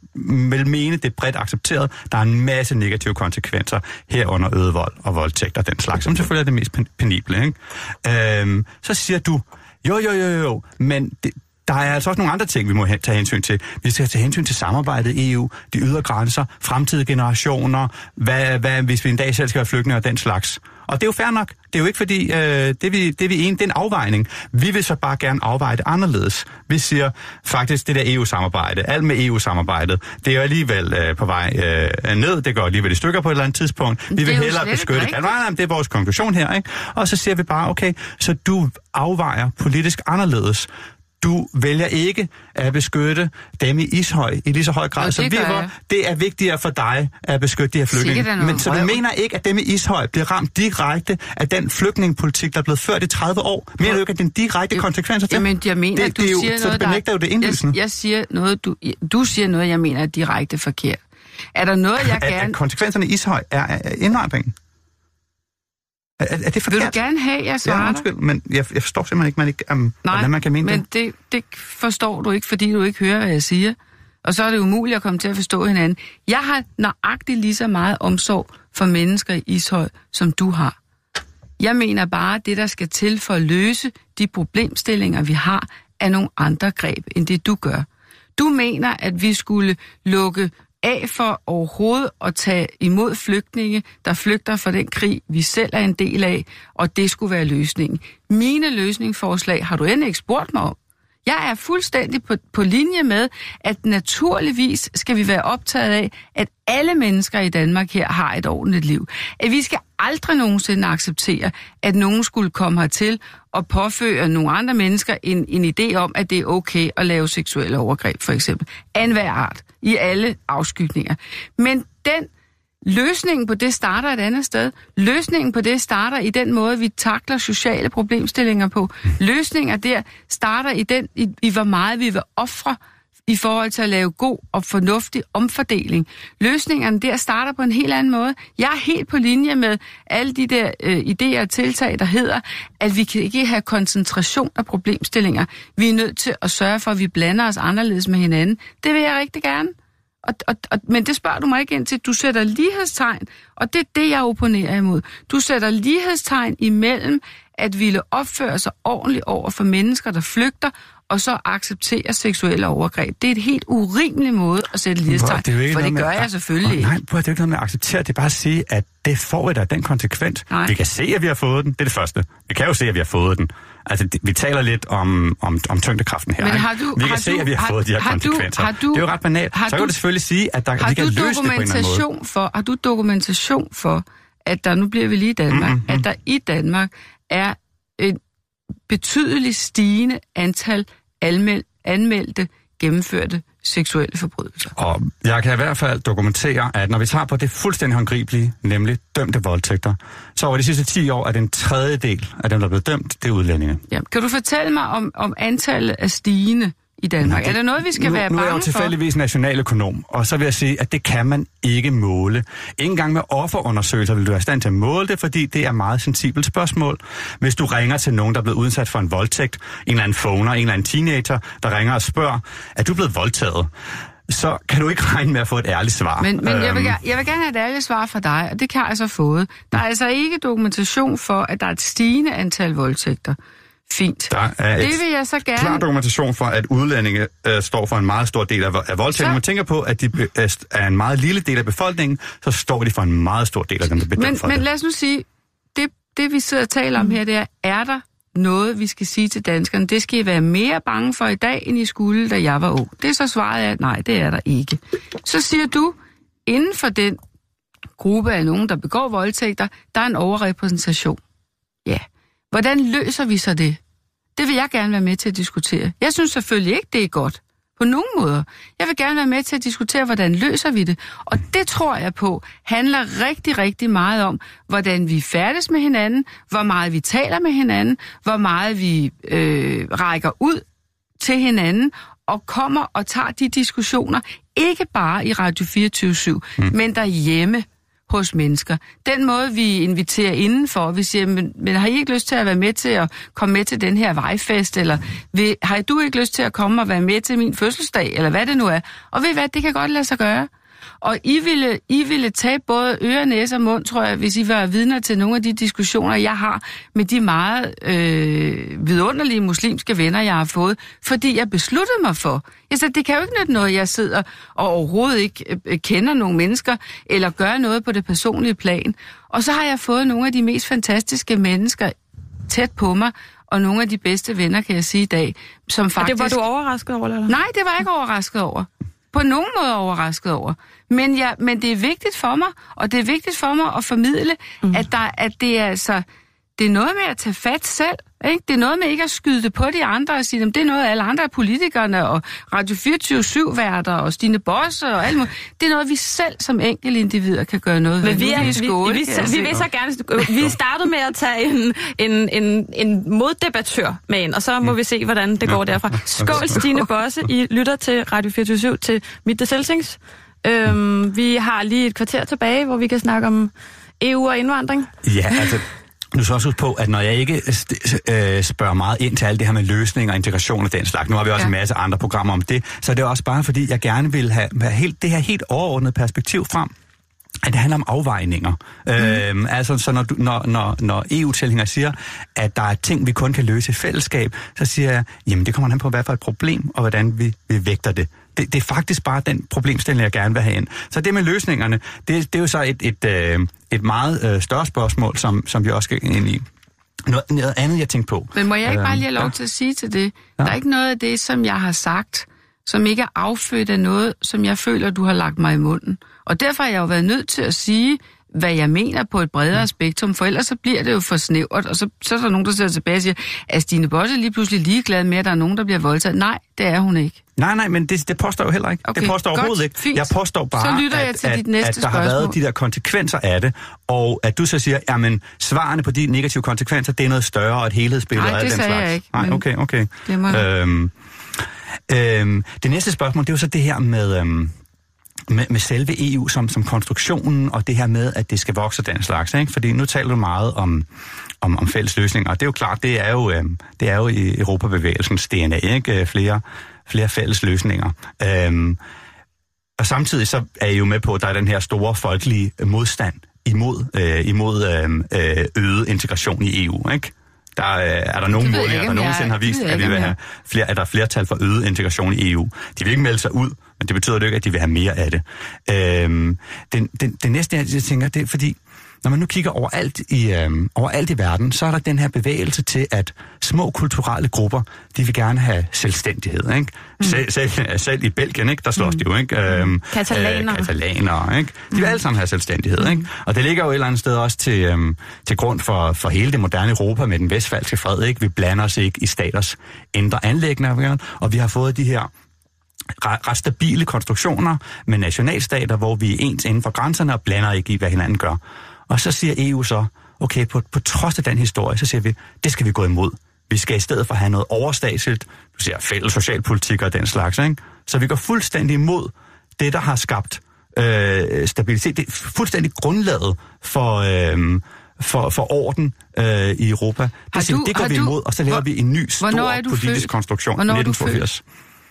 vil mene, det er bredt accepteret. Der er en masse negative konsekvenser herunder øget vold og voldtægt og den slags, som selvfølgelig er det mest penible. Ikke? Øhm, så siger du, jo, jo, jo, jo, men det, der er altså også nogle andre ting, vi må tage hensyn til. Vi skal tage hensyn til samarbejdet i EU, de ydre grænser, fremtidige generationer, hvad, hvad, hvis vi en dag selv skal være flygtninge og den slags. Og det er jo fair nok. Det er jo ikke fordi, øh, det, vi, det vi enige, det er en afvejning. Vi vil så bare gerne afveje det anderledes. Vi siger faktisk, det der EU-samarbejde, alt med EU-samarbejdet, det er jo alligevel øh, på vej øh, ned. Det går alligevel i stykker på et eller andet tidspunkt. Vi Det vil hellere beskytte... Nej, nej, det er vores konklusion her, ikke? Og så siger vi bare, okay, så du afvejer politisk anderledes. Du vælger ikke at beskytte dem i Ishøj i lige så høj grad Jo, som det vi var. Det er vigtigere for dig at beskytte de her er flygtninge. Men så du mener ikke, at dem i Ishøj bliver ramt direkte af den flygtningepolitik, der er blevet ført i 30 år? Mener du ikke, at det er en direkte konsekvenser til? Jamen, jeg mener, det, at du det er jo, siger så noget, det benægter jo det indlysende. Jeg, jeg siger noget, du, du siger noget, jeg mener er direkte forkert. Er der noget, jeg gerne... at konsekvenserne i Ishøj er, er, er indvandringen. Er, er, det forkert? Vil du gerne have, jeg svarer Ja, undskyld, men jeg, jeg forstår simpelthen ikke, man ikke um, Nej, hvordan man kan mene men det. det, det forstår du ikke, fordi du ikke hører, hvad jeg siger. Og så er det umuligt at komme til at forstå hinanden. Jeg har nøjagtigt lige så meget omsorg for mennesker i Ishøj, som du har. Jeg mener bare, at det, der skal til for at løse de problemstillinger, vi har, er nogle andre greb, end det du gør. Du mener, at vi skulle lukke af for overhovedet at tage imod flygtninge, der flygter fra den krig, vi selv er en del af, og det skulle være løsningen. Mine løsningsforslag har du end ikke spurgt mig om. Jeg er fuldstændig på, på linje med, at naturligvis skal vi være optaget af, at alle mennesker i Danmark her har et ordentligt liv. At vi skal aldrig nogensinde acceptere, at nogen skulle komme hertil og påføre nogle andre mennesker en, en idé om, at det er okay at lave seksuelle overgreb, for eksempel. Af enhver art, i alle afskygninger. Men den Løsningen på det starter et andet sted. Løsningen på det starter i den måde, vi takler sociale problemstillinger på. Løsninger der starter i, den, i, i hvor meget vi vil ofre i forhold til at lave god og fornuftig omfordeling. Løsningerne der starter på en helt anden måde. Jeg er helt på linje med alle de der øh, idéer og tiltag, der hedder, at vi kan ikke have koncentration af problemstillinger. Vi er nødt til at sørge for, at vi blander os anderledes med hinanden. Det vil jeg rigtig gerne. Og, og, og, men det spørger du mig ikke ind til. Du sætter lighedstegn, og det er det, jeg opponerer imod. Du sætter lighedstegn imellem at ville opføre sig ordentligt over for mennesker, der flygter, og så acceptere seksuelle overgreb. Det er et helt urimelig måde at sætte ikke for det gør med- jeg selvfølgelig ikke. Nej, at det er jo ikke noget med at acceptere. Det er bare at sige, at det får da den konsekvens. Nej. Vi kan se, at vi har fået den. Det er det første. Vi kan jo se, at vi har fået den. Altså, det, vi taler lidt om, om, om tyngdekraften her. Men har du- vi kan har se, du- at vi har, har- fået de her har du- konsekvenser. har du- det er jo ret banalt. har Så kan du- du selvfølgelig sige, at der, Har vi kan du løse det på en eller anden måde. for, har du dokumentation for, at der, nu bliver vi lige i Danmark, Mhm, mm-hmm. at der i Danmark er et betydeligt stigende antal anmeld, anmeldte, gennemførte seksuelle forbrydelser. Og jeg kan i hvert fald dokumentere, at når vi tager på det fuldstændig håndgribelige, nemlig dømte voldtægter, så over de sidste 10 år er det en tredjedel af dem, der er blevet dømt, det er udlændinge. Ja. Kan du fortælle mig om, om antallet af stigende i Danmark? Det- er det noget, vi skal nu, være Nu er jeg jo bange for? tilfældigvis nationaløkonom, og så vil jeg sige, at det kan man ikke måle. Ikke engang med offerundersøgelser vil du være i stand til at måle det, fordi det er et meget sensibelt spørgsmål. Hvis du ringer til nogen, der er blevet udsat for en voldtægt, en eller anden phoner, en eller anden teenager, der ringer og spørger, er du blevet voldtaget? Så kan du ikke regne med at få et ærligt svar. Men, men jeg, vil, Øhm, gerne- jeg vil gerne have et ærligt svar fra dig, og det kan jeg altså fået. Der er altså ikke dokumentation for, at der er et stigende antal voldtægter. Fint. Der er Det et vil jeg så gerne... klar dokumentation for, at udlændinge øh, står for en meget stor del af, af voldtægten. Så- Når man tænker på, at de be- er er en meget lille del af befolkningen, så står de for en meget stor del af dem, der bliver Men, for men det. lad os nu sige, det, det vi sidder og taler om her, det er, er der noget, vi skal sige til danskerne? Det skal I være mere bange for i dag, end I skulle, da jeg var ung. Det er så svaret af, at nej, det er der ikke. Så siger du, inden for den gruppe af nogen, der begår voldtægter, der er en overrepræsentation. Ja. Hvordan løser vi så det? Det vil jeg gerne være med til at diskutere. Jeg synes selvfølgelig ikke, det er godt. På nogen måder. Jeg vil gerne være med til at diskutere, hvordan løser vi det. Og det tror jeg på handler rigtig, rigtig meget om, hvordan vi færdes med hinanden, hvor meget vi taler med hinanden, hvor meget vi øh, rækker ud til hinanden, og kommer og tager de diskussioner, ikke bare i Radio 24 mm. men derhjemme hos mennesker. Den måde, vi inviterer indenfor, vi siger, men, men har I ikke lyst til at være med til at komme med til den her vejfest, eller vil, har du ikke lyst til at komme og være med til min fødselsdag, eller hvad det nu er? Og ved I hvad, det kan godt lade sig gøre. Og I ville, I ville tage både øre, næse og mund, tror jeg, hvis I var vidner til nogle af de diskussioner, jeg har med de meget øh, vidunderlige muslimske venner, jeg har fået, fordi jeg besluttede mig for. Jeg sagde, det kan jo ikke nytte noget, jeg sidder og overhovedet ikke øh, kender nogle mennesker, eller gør noget på det personlige plan. Og så har jeg fået nogle af de mest fantastiske mennesker tæt på mig, og nogle af de bedste venner, kan jeg sige i dag, som faktisk... Og det var du overrasket over, eller? Nej, det var jeg ikke overrasket over på nogen måde overrasket over. Men, ja, men det er vigtigt for mig, og det er vigtigt for mig at formidle, mm. at, der, at det er altså det er noget med at tage fat selv. Ikke? Det er noget med ikke at skyde det på de andre og sige, at det er noget, alle andre politikerne og Radio 24-7-værter og Stine Bosse og alt muligt. Det er noget, vi selv som enkelte individer kan gøre noget Men vi, er, vi, skåle, vi, vi, vi, vil så gerne... Vi startede med at tage en, en, en, en moddebattør med ind, og så må vi se, hvordan det går derfra. Skål, Stine Bosse. I lytter til Radio 24 til Mit Selsings. Øhm, vi har lige et kvarter tilbage, hvor vi kan snakke om EU og indvandring. Ja, altså nu skal også huske på, at når jeg ikke øh, spørger meget ind til alt det her med løsninger og integration og den slags, nu har vi også ja. en masse andre programmer om det, så er det også bare fordi, jeg gerne vil have, have helt, det her helt overordnede perspektiv frem at det handler om afvejninger. Mm. Øhm, altså, så når, du, når, når, når EU-tilhængere siger, at der er ting, vi kun kan løse i fællesskab, så siger jeg, jamen det kommer an på, hvad for et problem, og hvordan vi, vi vægter det. det. Det er faktisk bare den problemstilling, jeg gerne vil have ind. Så det med løsningerne, det, det er jo så et, et, øh, et meget øh, større spørgsmål, som, som vi også skal ind i. Noget, noget andet, jeg tænkte på. Men må jeg ikke bare lige have lov ja. til at sige til det? Ja. Der er ikke noget af det, som jeg har sagt, som ikke er affødt af noget, som jeg føler, du har lagt mig i munden. Og derfor har jeg jo været nødt til at sige, hvad jeg mener på et bredere spektrum, for ellers så bliver det jo for snævert, og så, så er der nogen, der sidder tilbage og siger, at Stine Bosse er lige pludselig ligeglad med, at der er nogen, der bliver voldtaget. Nej, det er hun ikke. Nej, nej, men det, det påstår jeg jo heller ikke. Okay, det påstår overhovedet ikke. Fint. Jeg påstår bare, så lytter jeg at, til at, dit næste at der spørgsmål. har været de der konsekvenser af det, og at du så siger, jamen, svarene på de negative konsekvenser, det er noget større og et helhedsbillede nej, den slags. Nej, det sagde jeg ikke. Nej, okay, okay. Det må øhm, øhm, det næste spørgsmål, det er jo så det her med... Øhm, med, med selve EU som, som konstruktionen, og det her med, at det skal vokse den slags. Ikke? Fordi nu taler du meget om, om, om fælles løsninger, og det er jo klart, det er jo, øh, det er jo i Europabevægelsens DNA, ikke? Flere, flere fælles løsninger. Øhm, og samtidig så er I jo med på, at der er den her store folkelige modstand imod, øh, imod øh, øget integration i EU, ikke? Der øh, er der nogle målinger, der nogensinde har vist, at, vi vil have flere, at der er flertal for øget integration i EU. De vil ikke melde sig ud, men det betyder jo ikke, at de vil have mere af det. Øhm, den, den, det næste, jeg tænker, det er fordi, når man nu kigger overalt i, øhm, overalt i verden, så er der den her bevægelse til, at små kulturelle grupper, de vil gerne have selvstændighed. Ikke? Mm. Selv, selv, selv i Belgien, ikke? der slås mm. de jo. Ikke? Øhm, Katalaner. Øh, katalaner ikke? De vil mm. alle sammen have selvstændighed. Mm. Ikke? Og det ligger jo et eller andet sted også til, øhm, til grund for, for hele det moderne Europa med den vestfaldske fred. Ikke? Vi blander os ikke i staters indre anlæggende, og vi har fået de her ret stabile konstruktioner med nationalstater, hvor vi er ens inden for grænserne og blander ikke i, hvad hinanden gør. Og så siger EU så, okay, på, på trods af den historie, så siger vi, det skal vi gå imod. Vi skal i stedet for have noget overstatsligt, du siger fælles socialpolitik og den slags, ikke? Så vi går fuldstændig imod det, der har skabt øh, stabilitet. Det er fuldstændig grundlaget for, øh, for, for orden øh, i Europa. Det, siger, du, det går vi imod, og så laver vi en ny stor politisk født? konstruktion i 1982.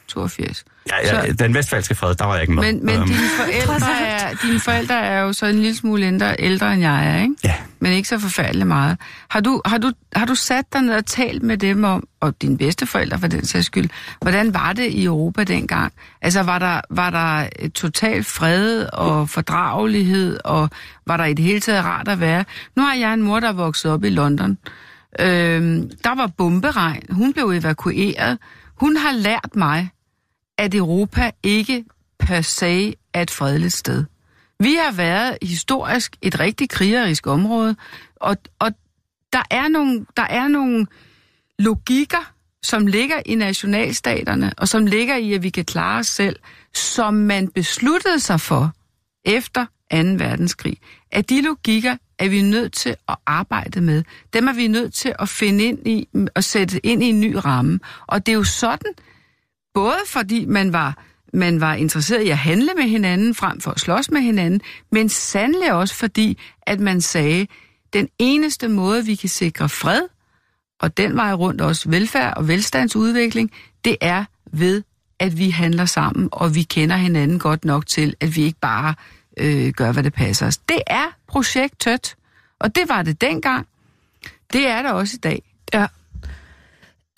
82. Ja, ja så, den vestfalske fred, der var jeg ikke med. Men, men um. dine, forældre er, dine forældre er jo så en lille smule ældre, ældre end jeg er, ikke? Ja. Men ikke så forfærdeligt meget. Har du, har, du, har du sat dig ned og talt med dem om, og dine bedste forældre for den sags skyld, hvordan var det i Europa dengang? Altså, var der, var der total fred og fordragelighed, og var der i det hele taget rart at være? Nu har jeg en mor, der er vokset op i London. Øhm, der var bomberegn. Hun blev evakueret. Hun har lært mig, at Europa ikke per se er et fredeligt sted. Vi har været historisk et rigtig krigerisk område, og, og der, er nogle, der er nogle logikker, som ligger i nationalstaterne, og som ligger i, at vi kan klare os selv, som man besluttede sig for efter 2. verdenskrig. At de logikker er vi nødt til at arbejde med. Dem er vi nødt til at finde ind i og sætte ind i en ny ramme. Og det er jo sådan, både fordi man var, man var interesseret i at handle med hinanden frem for at slås med hinanden, men sandelig også fordi, at man sagde, den eneste måde, vi kan sikre fred, og den vej rundt også velfærd og velstandsudvikling, det er ved, at vi handler sammen, og vi kender hinanden godt nok til, at vi ikke bare øh, gør, hvad det passer os. Det er projekt tødt, og det var det dengang. Det er det også i dag. Ja.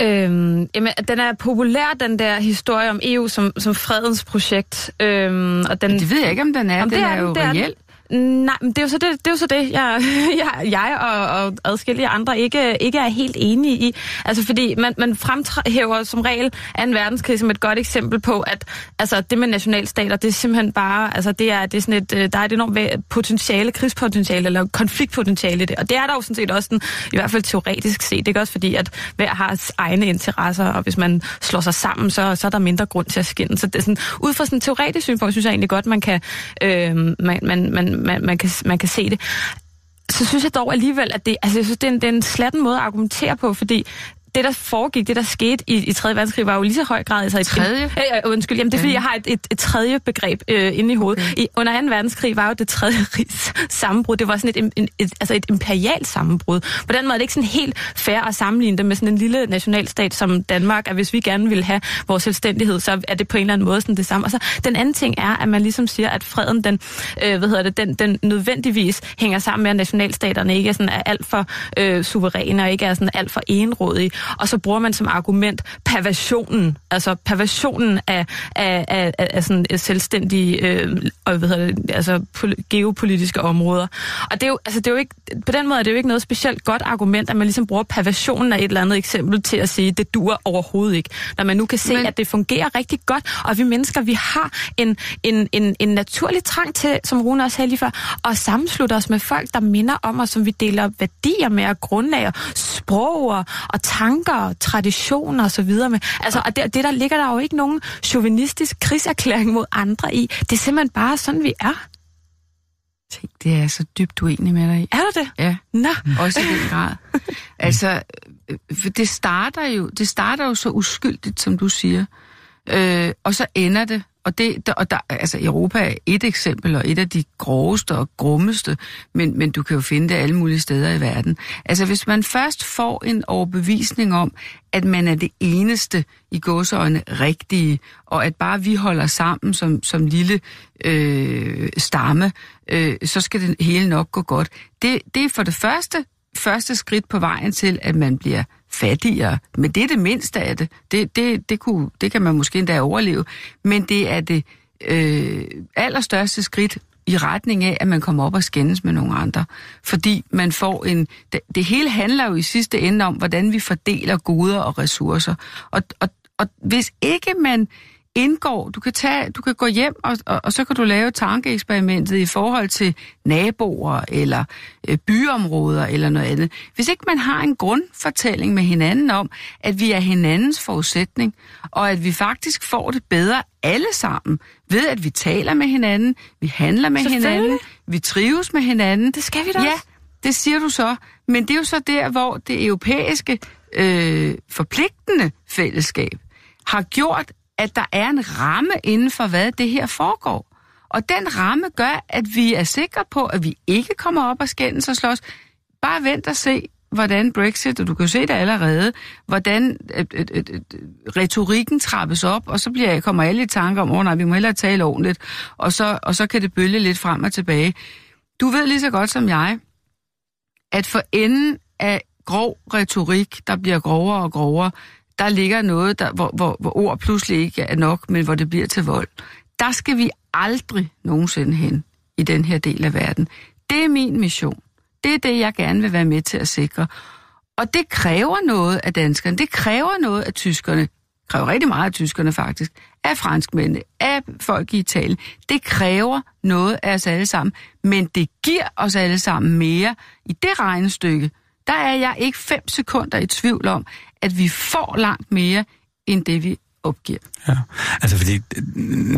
Øhm, jamen, den er populær, den der historie om EU som, som fredens projekt. Øhm, og den, det ved jeg ikke, om den er. Jamen, den er, er jo reel. Nej, men det er jo så det, det, er jo så det jeg, jeg, jeg og, og adskillige andre ikke, ikke er helt enige i. Altså fordi man, man fremhæver som regel 2. verdenskrig som et godt eksempel på, at altså, det med nationalstater, det er simpelthen bare, altså det er, det er sådan et, øh, der er et enormt potentiale, krigspotentiale eller konfliktpotentiale i det. Og det er der jo sådan set også, den, i hvert fald teoretisk set. Det er også fordi, at hver har egne interesser, og hvis man slår sig sammen, så, så er der mindre grund til at skinne. Så det er sådan, ud fra sådan en teoretisk synspunkt, synes jeg egentlig godt, man kan, øh, man, man, man man, man, kan, man kan se det. Så synes jeg dog alligevel, at det, altså, jeg synes, det, er en, det er en slatten måde at argumentere på, fordi det, der foregik, det, der skete i, i 3. verdenskrig, var jo lige så høj grad... Altså et tredje? Øh, øh, undskyld, jamen det er, fordi jeg har et, et, et tredje begreb øh, inde i hovedet. Okay. I, under 2. verdenskrig var jo det tredje rigs sammenbrud. Det var sådan et, et, et, altså et imperialt sammenbrud. På den måde er det ikke sådan helt fair at sammenligne det med sådan en lille nationalstat som Danmark, at hvis vi gerne vil have vores selvstændighed, så er det på en eller anden måde sådan det samme. Og så den anden ting er, at man ligesom siger, at freden, den, øh, hvad hedder det, den, den nødvendigvis hænger sammen med, at nationalstaterne ikke er, sådan, er alt for øh, suveræne og ikke er sådan alt for enrådige og så bruger man som argument perversionen, altså perversionen af, af, af, af sådan selvstændige øh, hvad hedder det, altså geopolitiske områder. Og det er, jo, altså det er jo ikke, på den måde er det jo ikke noget specielt godt argument, at man ligesom bruger perversionen af et eller andet eksempel til at sige, det dur overhovedet ikke. Når man nu kan se, Men... at det fungerer rigtig godt, og vi mennesker, vi har en, en, en, en naturlig trang til, som Rune også sagde lige før, at sammenslutte os med folk, der minder om os, som vi deler værdier med, og grundlag, og sprog og, og tanker tanker og traditioner og så videre med. Altså, og det, det der ligger der jo ikke nogen chauvinistisk krigserklæring mod andre i. Det er simpelthen bare sådan, vi er. Tænk, det er jeg så dybt uenig med dig i. Er du det? Ja. Nå. Også i den grad. altså, det starter jo, det starter jo så uskyldigt, som du siger. Øh, og så ender det og, det, der, og der, altså Europa er et eksempel, og et af de groveste og grummeste, men, men du kan jo finde det alle mulige steder i verden. Altså hvis man først får en overbevisning om, at man er det eneste i gåseøjne rigtige, og at bare vi holder sammen som, som lille øh, stamme, øh, så skal det hele nok gå godt. Det, det er for det første første skridt på vejen til, at man bliver fattigere. Men det er det mindste af det. Det, det, det, kunne, det kan man måske endda overleve. Men det er det øh, allerstørste skridt i retning af, at man kommer op og skændes med nogle andre. Fordi man får en... Det, det hele handler jo i sidste ende om, hvordan vi fordeler goder og ressourcer. Og, og, og hvis ikke man indgår, du kan, tage, du kan gå hjem, og, og, og så kan du lave tankeeksperimentet i forhold til naboer, eller øh, byområder, eller noget andet. Hvis ikke man har en grundfortælling med hinanden om, at vi er hinandens forudsætning, og at vi faktisk får det bedre alle sammen, ved at vi taler med hinanden, vi handler med hinanden, vi trives med hinanden. Det skal vi da Ja, det siger du så. Men det er jo så der, hvor det europæiske øh, forpligtende fællesskab har gjort, at der er en ramme inden for, hvad det her foregår. Og den ramme gør, at vi er sikre på, at vi ikke kommer op og skændes og slås. Bare vent og se, hvordan Brexit, og du kan jo se det allerede, hvordan et, et, et, et, retorikken trappes op, og så bliver jeg, kommer alle i tanke om, åh oh, nej, vi må hellere tale ordentligt, og så, og så kan det bølge lidt frem og tilbage. Du ved lige så godt som jeg, at for enden af grov retorik, der bliver grovere og grovere, der ligger noget, der, hvor, hvor, hvor ord pludselig ikke er nok, men hvor det bliver til vold. Der skal vi aldrig nogensinde hen i den her del af verden. Det er min mission. Det er det, jeg gerne vil være med til at sikre. Og det kræver noget af danskerne. Det kræver noget af tyskerne. kræver rigtig meget af tyskerne faktisk, af franskmændene, af folk i Italien. Det kræver noget af os alle sammen, men det giver os alle sammen mere. I det regnestykke, der er jeg ikke fem sekunder i tvivl om, at vi får langt mere, end det vi opgiver. Ja, altså fordi,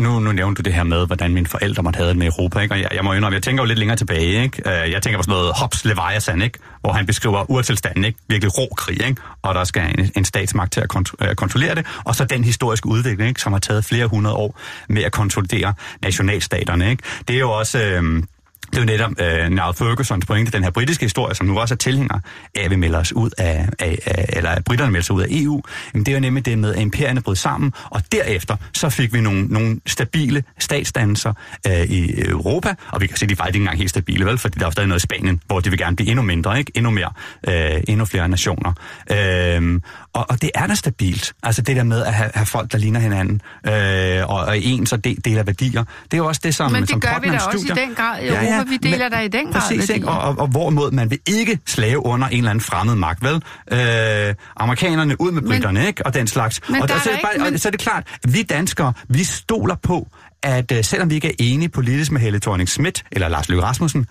nu, nu nævnte du det her med, hvordan mine forældre måtte have det med Europa, ikke? og jeg, jeg må indrømme, jeg tænker jo lidt længere tilbage, ikke? Øh, jeg tænker på sådan noget Hobbes Leviathan, ikke? hvor han beskriver urtilstanden, ikke? virkelig rå krig, ikke? og der skal en, en statsmagt til at kont- øh, kontrollere det, og så den historiske udvikling, ikke? som har taget flere hundrede år med at konsolidere nationalstaterne. Ikke? Det er jo også... Øh, det er jo netop øh, Niall Fergusons pointe, den her britiske historie, som nu også er tilhænger af, at vi melder os ud af, af, af eller at britterne melder sig ud af EU. Jamen, det er jo nemlig det med, at imperierne brød sammen, og derefter så fik vi nogle, nogle stabile statsdannelser øh, i Europa, og vi kan se, at de faktisk ikke engang helt stabile, vel? fordi der er stadig noget i Spanien, hvor de vil gerne blive endnu mindre, ikke? endnu mere, øh, endnu flere nationer. Øh, og, og det er da stabilt, altså det der med at have, have folk, der ligner hinanden, øh, og, og ens og del, deler værdier. Det er jo også det, som Men det som gør vi da også studier. i den grad i Europa. Ja, ja, vi deler der i den grad præcis, ikke? Og, og, og hvorimod man vil ikke slave under en eller anden fremmed magt, vel? Øh, amerikanerne ud med britterne, ikke? Og den slags. Men og, der og, så, er det ikke, bare, men- så er det klart, vi danskere, vi stoler på, at uh, selvom vi ikke er enige politisk med Helle thorning Schmidt eller Lars Løkke Rasmussen,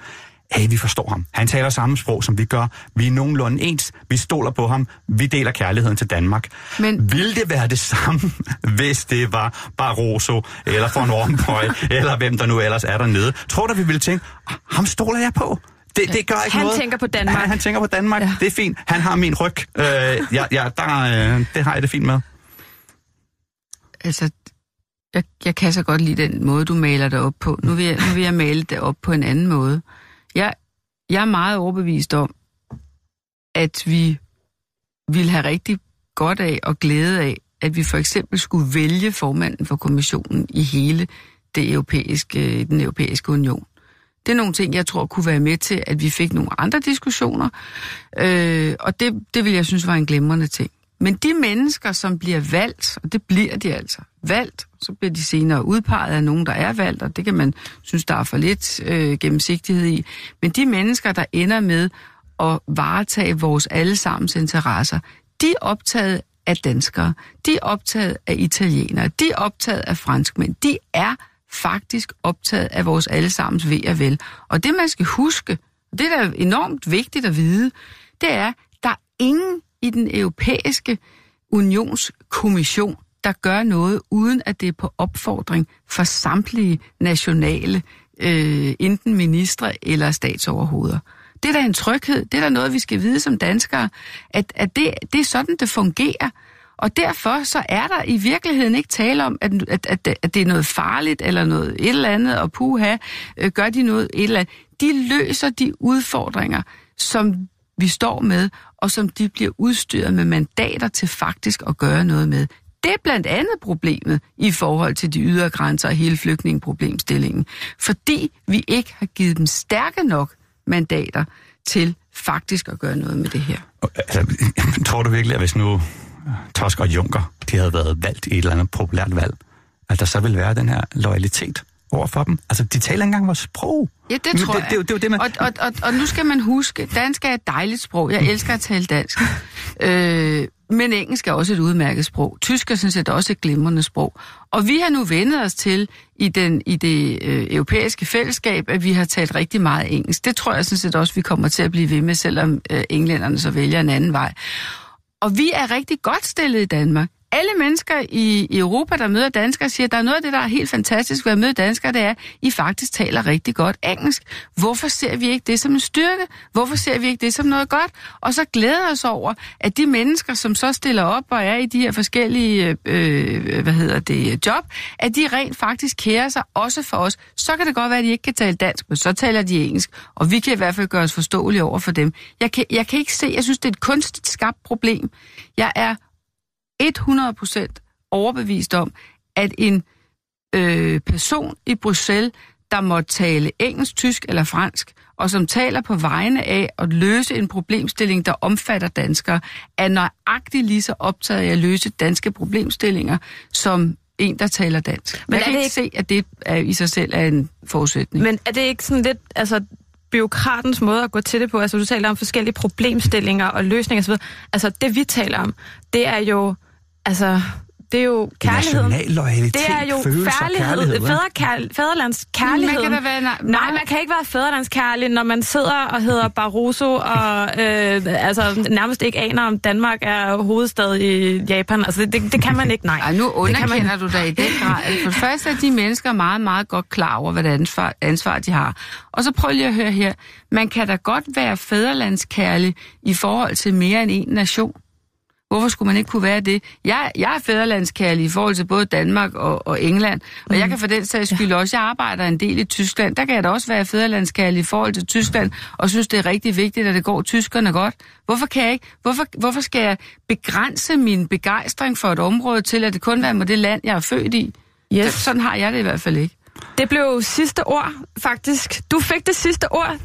hey, vi forstår ham. Han taler samme sprog, som vi gør. Vi er nogenlunde ens. Vi stoler på ham. Vi deler kærligheden til Danmark. Men- Vil det være det samme, hvis det var Barroso, eller von Rompuy, eller hvem der nu ellers er dernede? Tror du, vi ville tænke, "Ah, ham stoler jeg på? Det, det gør ikke Han noget. tænker på Danmark. Han, han tænker på Danmark. Ja. Det er fint. Han har min ryg. Øh, ja, ja, der, øh, det har jeg det fint med. altså, jeg, jeg kan så godt lide den måde, du maler det op på. Nu vil jeg, nu vil jeg male det op på en anden måde. Jeg, jeg er meget overbevist om, at vi ville have rigtig godt af og glæde af, at vi for eksempel skulle vælge formanden for kommissionen i hele det europæiske, den europæiske union. Det er nogle ting, jeg tror kunne være med til, at vi fik nogle andre diskussioner, øh, og det, det vil jeg synes var en glimrende ting. Men de mennesker, som bliver valgt, og det bliver de altså valgt, så bliver de senere udpeget af nogen, der er valgt, og det kan man synes, der er for lidt øh, gennemsigtighed i. Men de mennesker, der ender med at varetage vores allesammens interesser, de er optaget af danskere, de er optaget af italienere, de er optaget af franskmænd, de er faktisk optaget af vores allesammens ved og vel. Og det, man skal huske, og det er enormt vigtigt at vide, det er, der er ingen i den europæiske unionskommission, der gør noget, uden at det er på opfordring for samtlige nationale, øh, enten ministre eller statsoverhoveder. Det er da en tryghed, det er da noget, vi skal vide som danskere, at, at det, det er sådan, det fungerer. Og derfor så er der i virkeligheden ikke tale om, at, at, at, at det er noget farligt eller noget et eller andet, og puha, øh, gør de noget et eller andet. De løser de udfordringer, som vi står med, og som de bliver udstyret med mandater til faktisk at gøre noget med. Det er blandt andet problemet i forhold til de ydre grænser og hele flygtningeproblemstillingen. Fordi vi ikke har givet dem stærke nok mandater til faktisk at gøre noget med det her. Altså, tror du virkelig, at hvis nu Tosk og Juncker, de havde været valgt i et eller andet populært valg, at der så ville være den her loyalitet over for dem? Altså, de taler ikke engang vores sprog. Ja, det Men tror det, jeg. Det, det, det, jo det, man... og, og, og, og nu skal man huske, dansk er et dejligt sprog. Jeg elsker at tale dansk. Øh, men engelsk er også et udmærket sprog. Tysk er sådan set også et glimrende sprog. Og vi har nu vendet os til i, den, i det øh, europæiske fællesskab, at vi har talt rigtig meget engelsk. Det tror jeg sådan set også, vi kommer til at blive ved med, selvom øh, englænderne så vælger en anden vej. Og vi er rigtig godt stillet i Danmark. Alle mennesker i, i Europa, der møder danskere, siger, at der er noget af det, der er helt fantastisk ved at møde danskere, det er, at I faktisk taler rigtig godt engelsk. Hvorfor ser vi ikke det som en styrke? Hvorfor ser vi ikke det som noget godt? Og så glæder os over, at de mennesker, som så stiller op og er i de her forskellige øh, hvad hedder det, job, at de rent faktisk kærer sig også for os. Så kan det godt være, at de ikke kan tale dansk, men så taler de engelsk. Og vi kan i hvert fald gøre os forståelige over for dem. Jeg kan, jeg kan ikke se, jeg synes, det er et kunstigt skabt problem. Jeg er 100% overbevist om, at en øh, person i Bruxelles, der må tale engelsk, tysk eller fransk, og som taler på vegne af at løse en problemstilling, der omfatter danskere, er nøjagtigt lige så optaget af at løse danske problemstillinger, som en, der taler dansk. Men jeg kan det ikke se, at det er, i sig selv er en forudsætning. Men er det ikke sådan lidt, altså byråkratens måde at gå til det på? Altså du taler om forskellige problemstillinger og løsninger osv. Altså det vi taler om, det er jo, altså det er jo kærligheden. Det er jo færlighed, fædrekærl, fædrelands kærlighed. Man kan da være, nej, nej, man kan ikke være fædrelandskærlig, når man sidder og hedder Barroso og øh, altså, nærmest ikke aner, om Danmark er hovedstad i Japan. Altså, det, det, kan man ikke, nej. Ej, nu underkender man... du da i den grad. For det første er de mennesker meget, meget godt klar over, hvad det ansvar, ansvar de har. Og så prøv lige at høre her. Man kan da godt være fædrelandskærlig i forhold til mere end en nation. Hvorfor skulle man ikke kunne være det? Jeg, jeg er fædrelandskærlig i forhold til både Danmark og, og England, og mm. jeg kan for den sags skyld også, jeg arbejder en del i Tyskland, der kan jeg da også være fædrelandskærlig i forhold til Tyskland, og synes, det er rigtig vigtigt, at det går tyskerne godt. Hvorfor kan jeg ikke? Hvorfor, hvorfor skal jeg begrænse min begejstring for et område til, at det kun er med det land, jeg er født i? Yes. Så, sådan har jeg det i hvert fald ikke. Det blev sidste ord, faktisk. Du fik det sidste ord,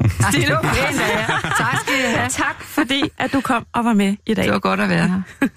ja. Tak skal I have. Tak fordi, at du kom og var med i dag. Det var godt at være her.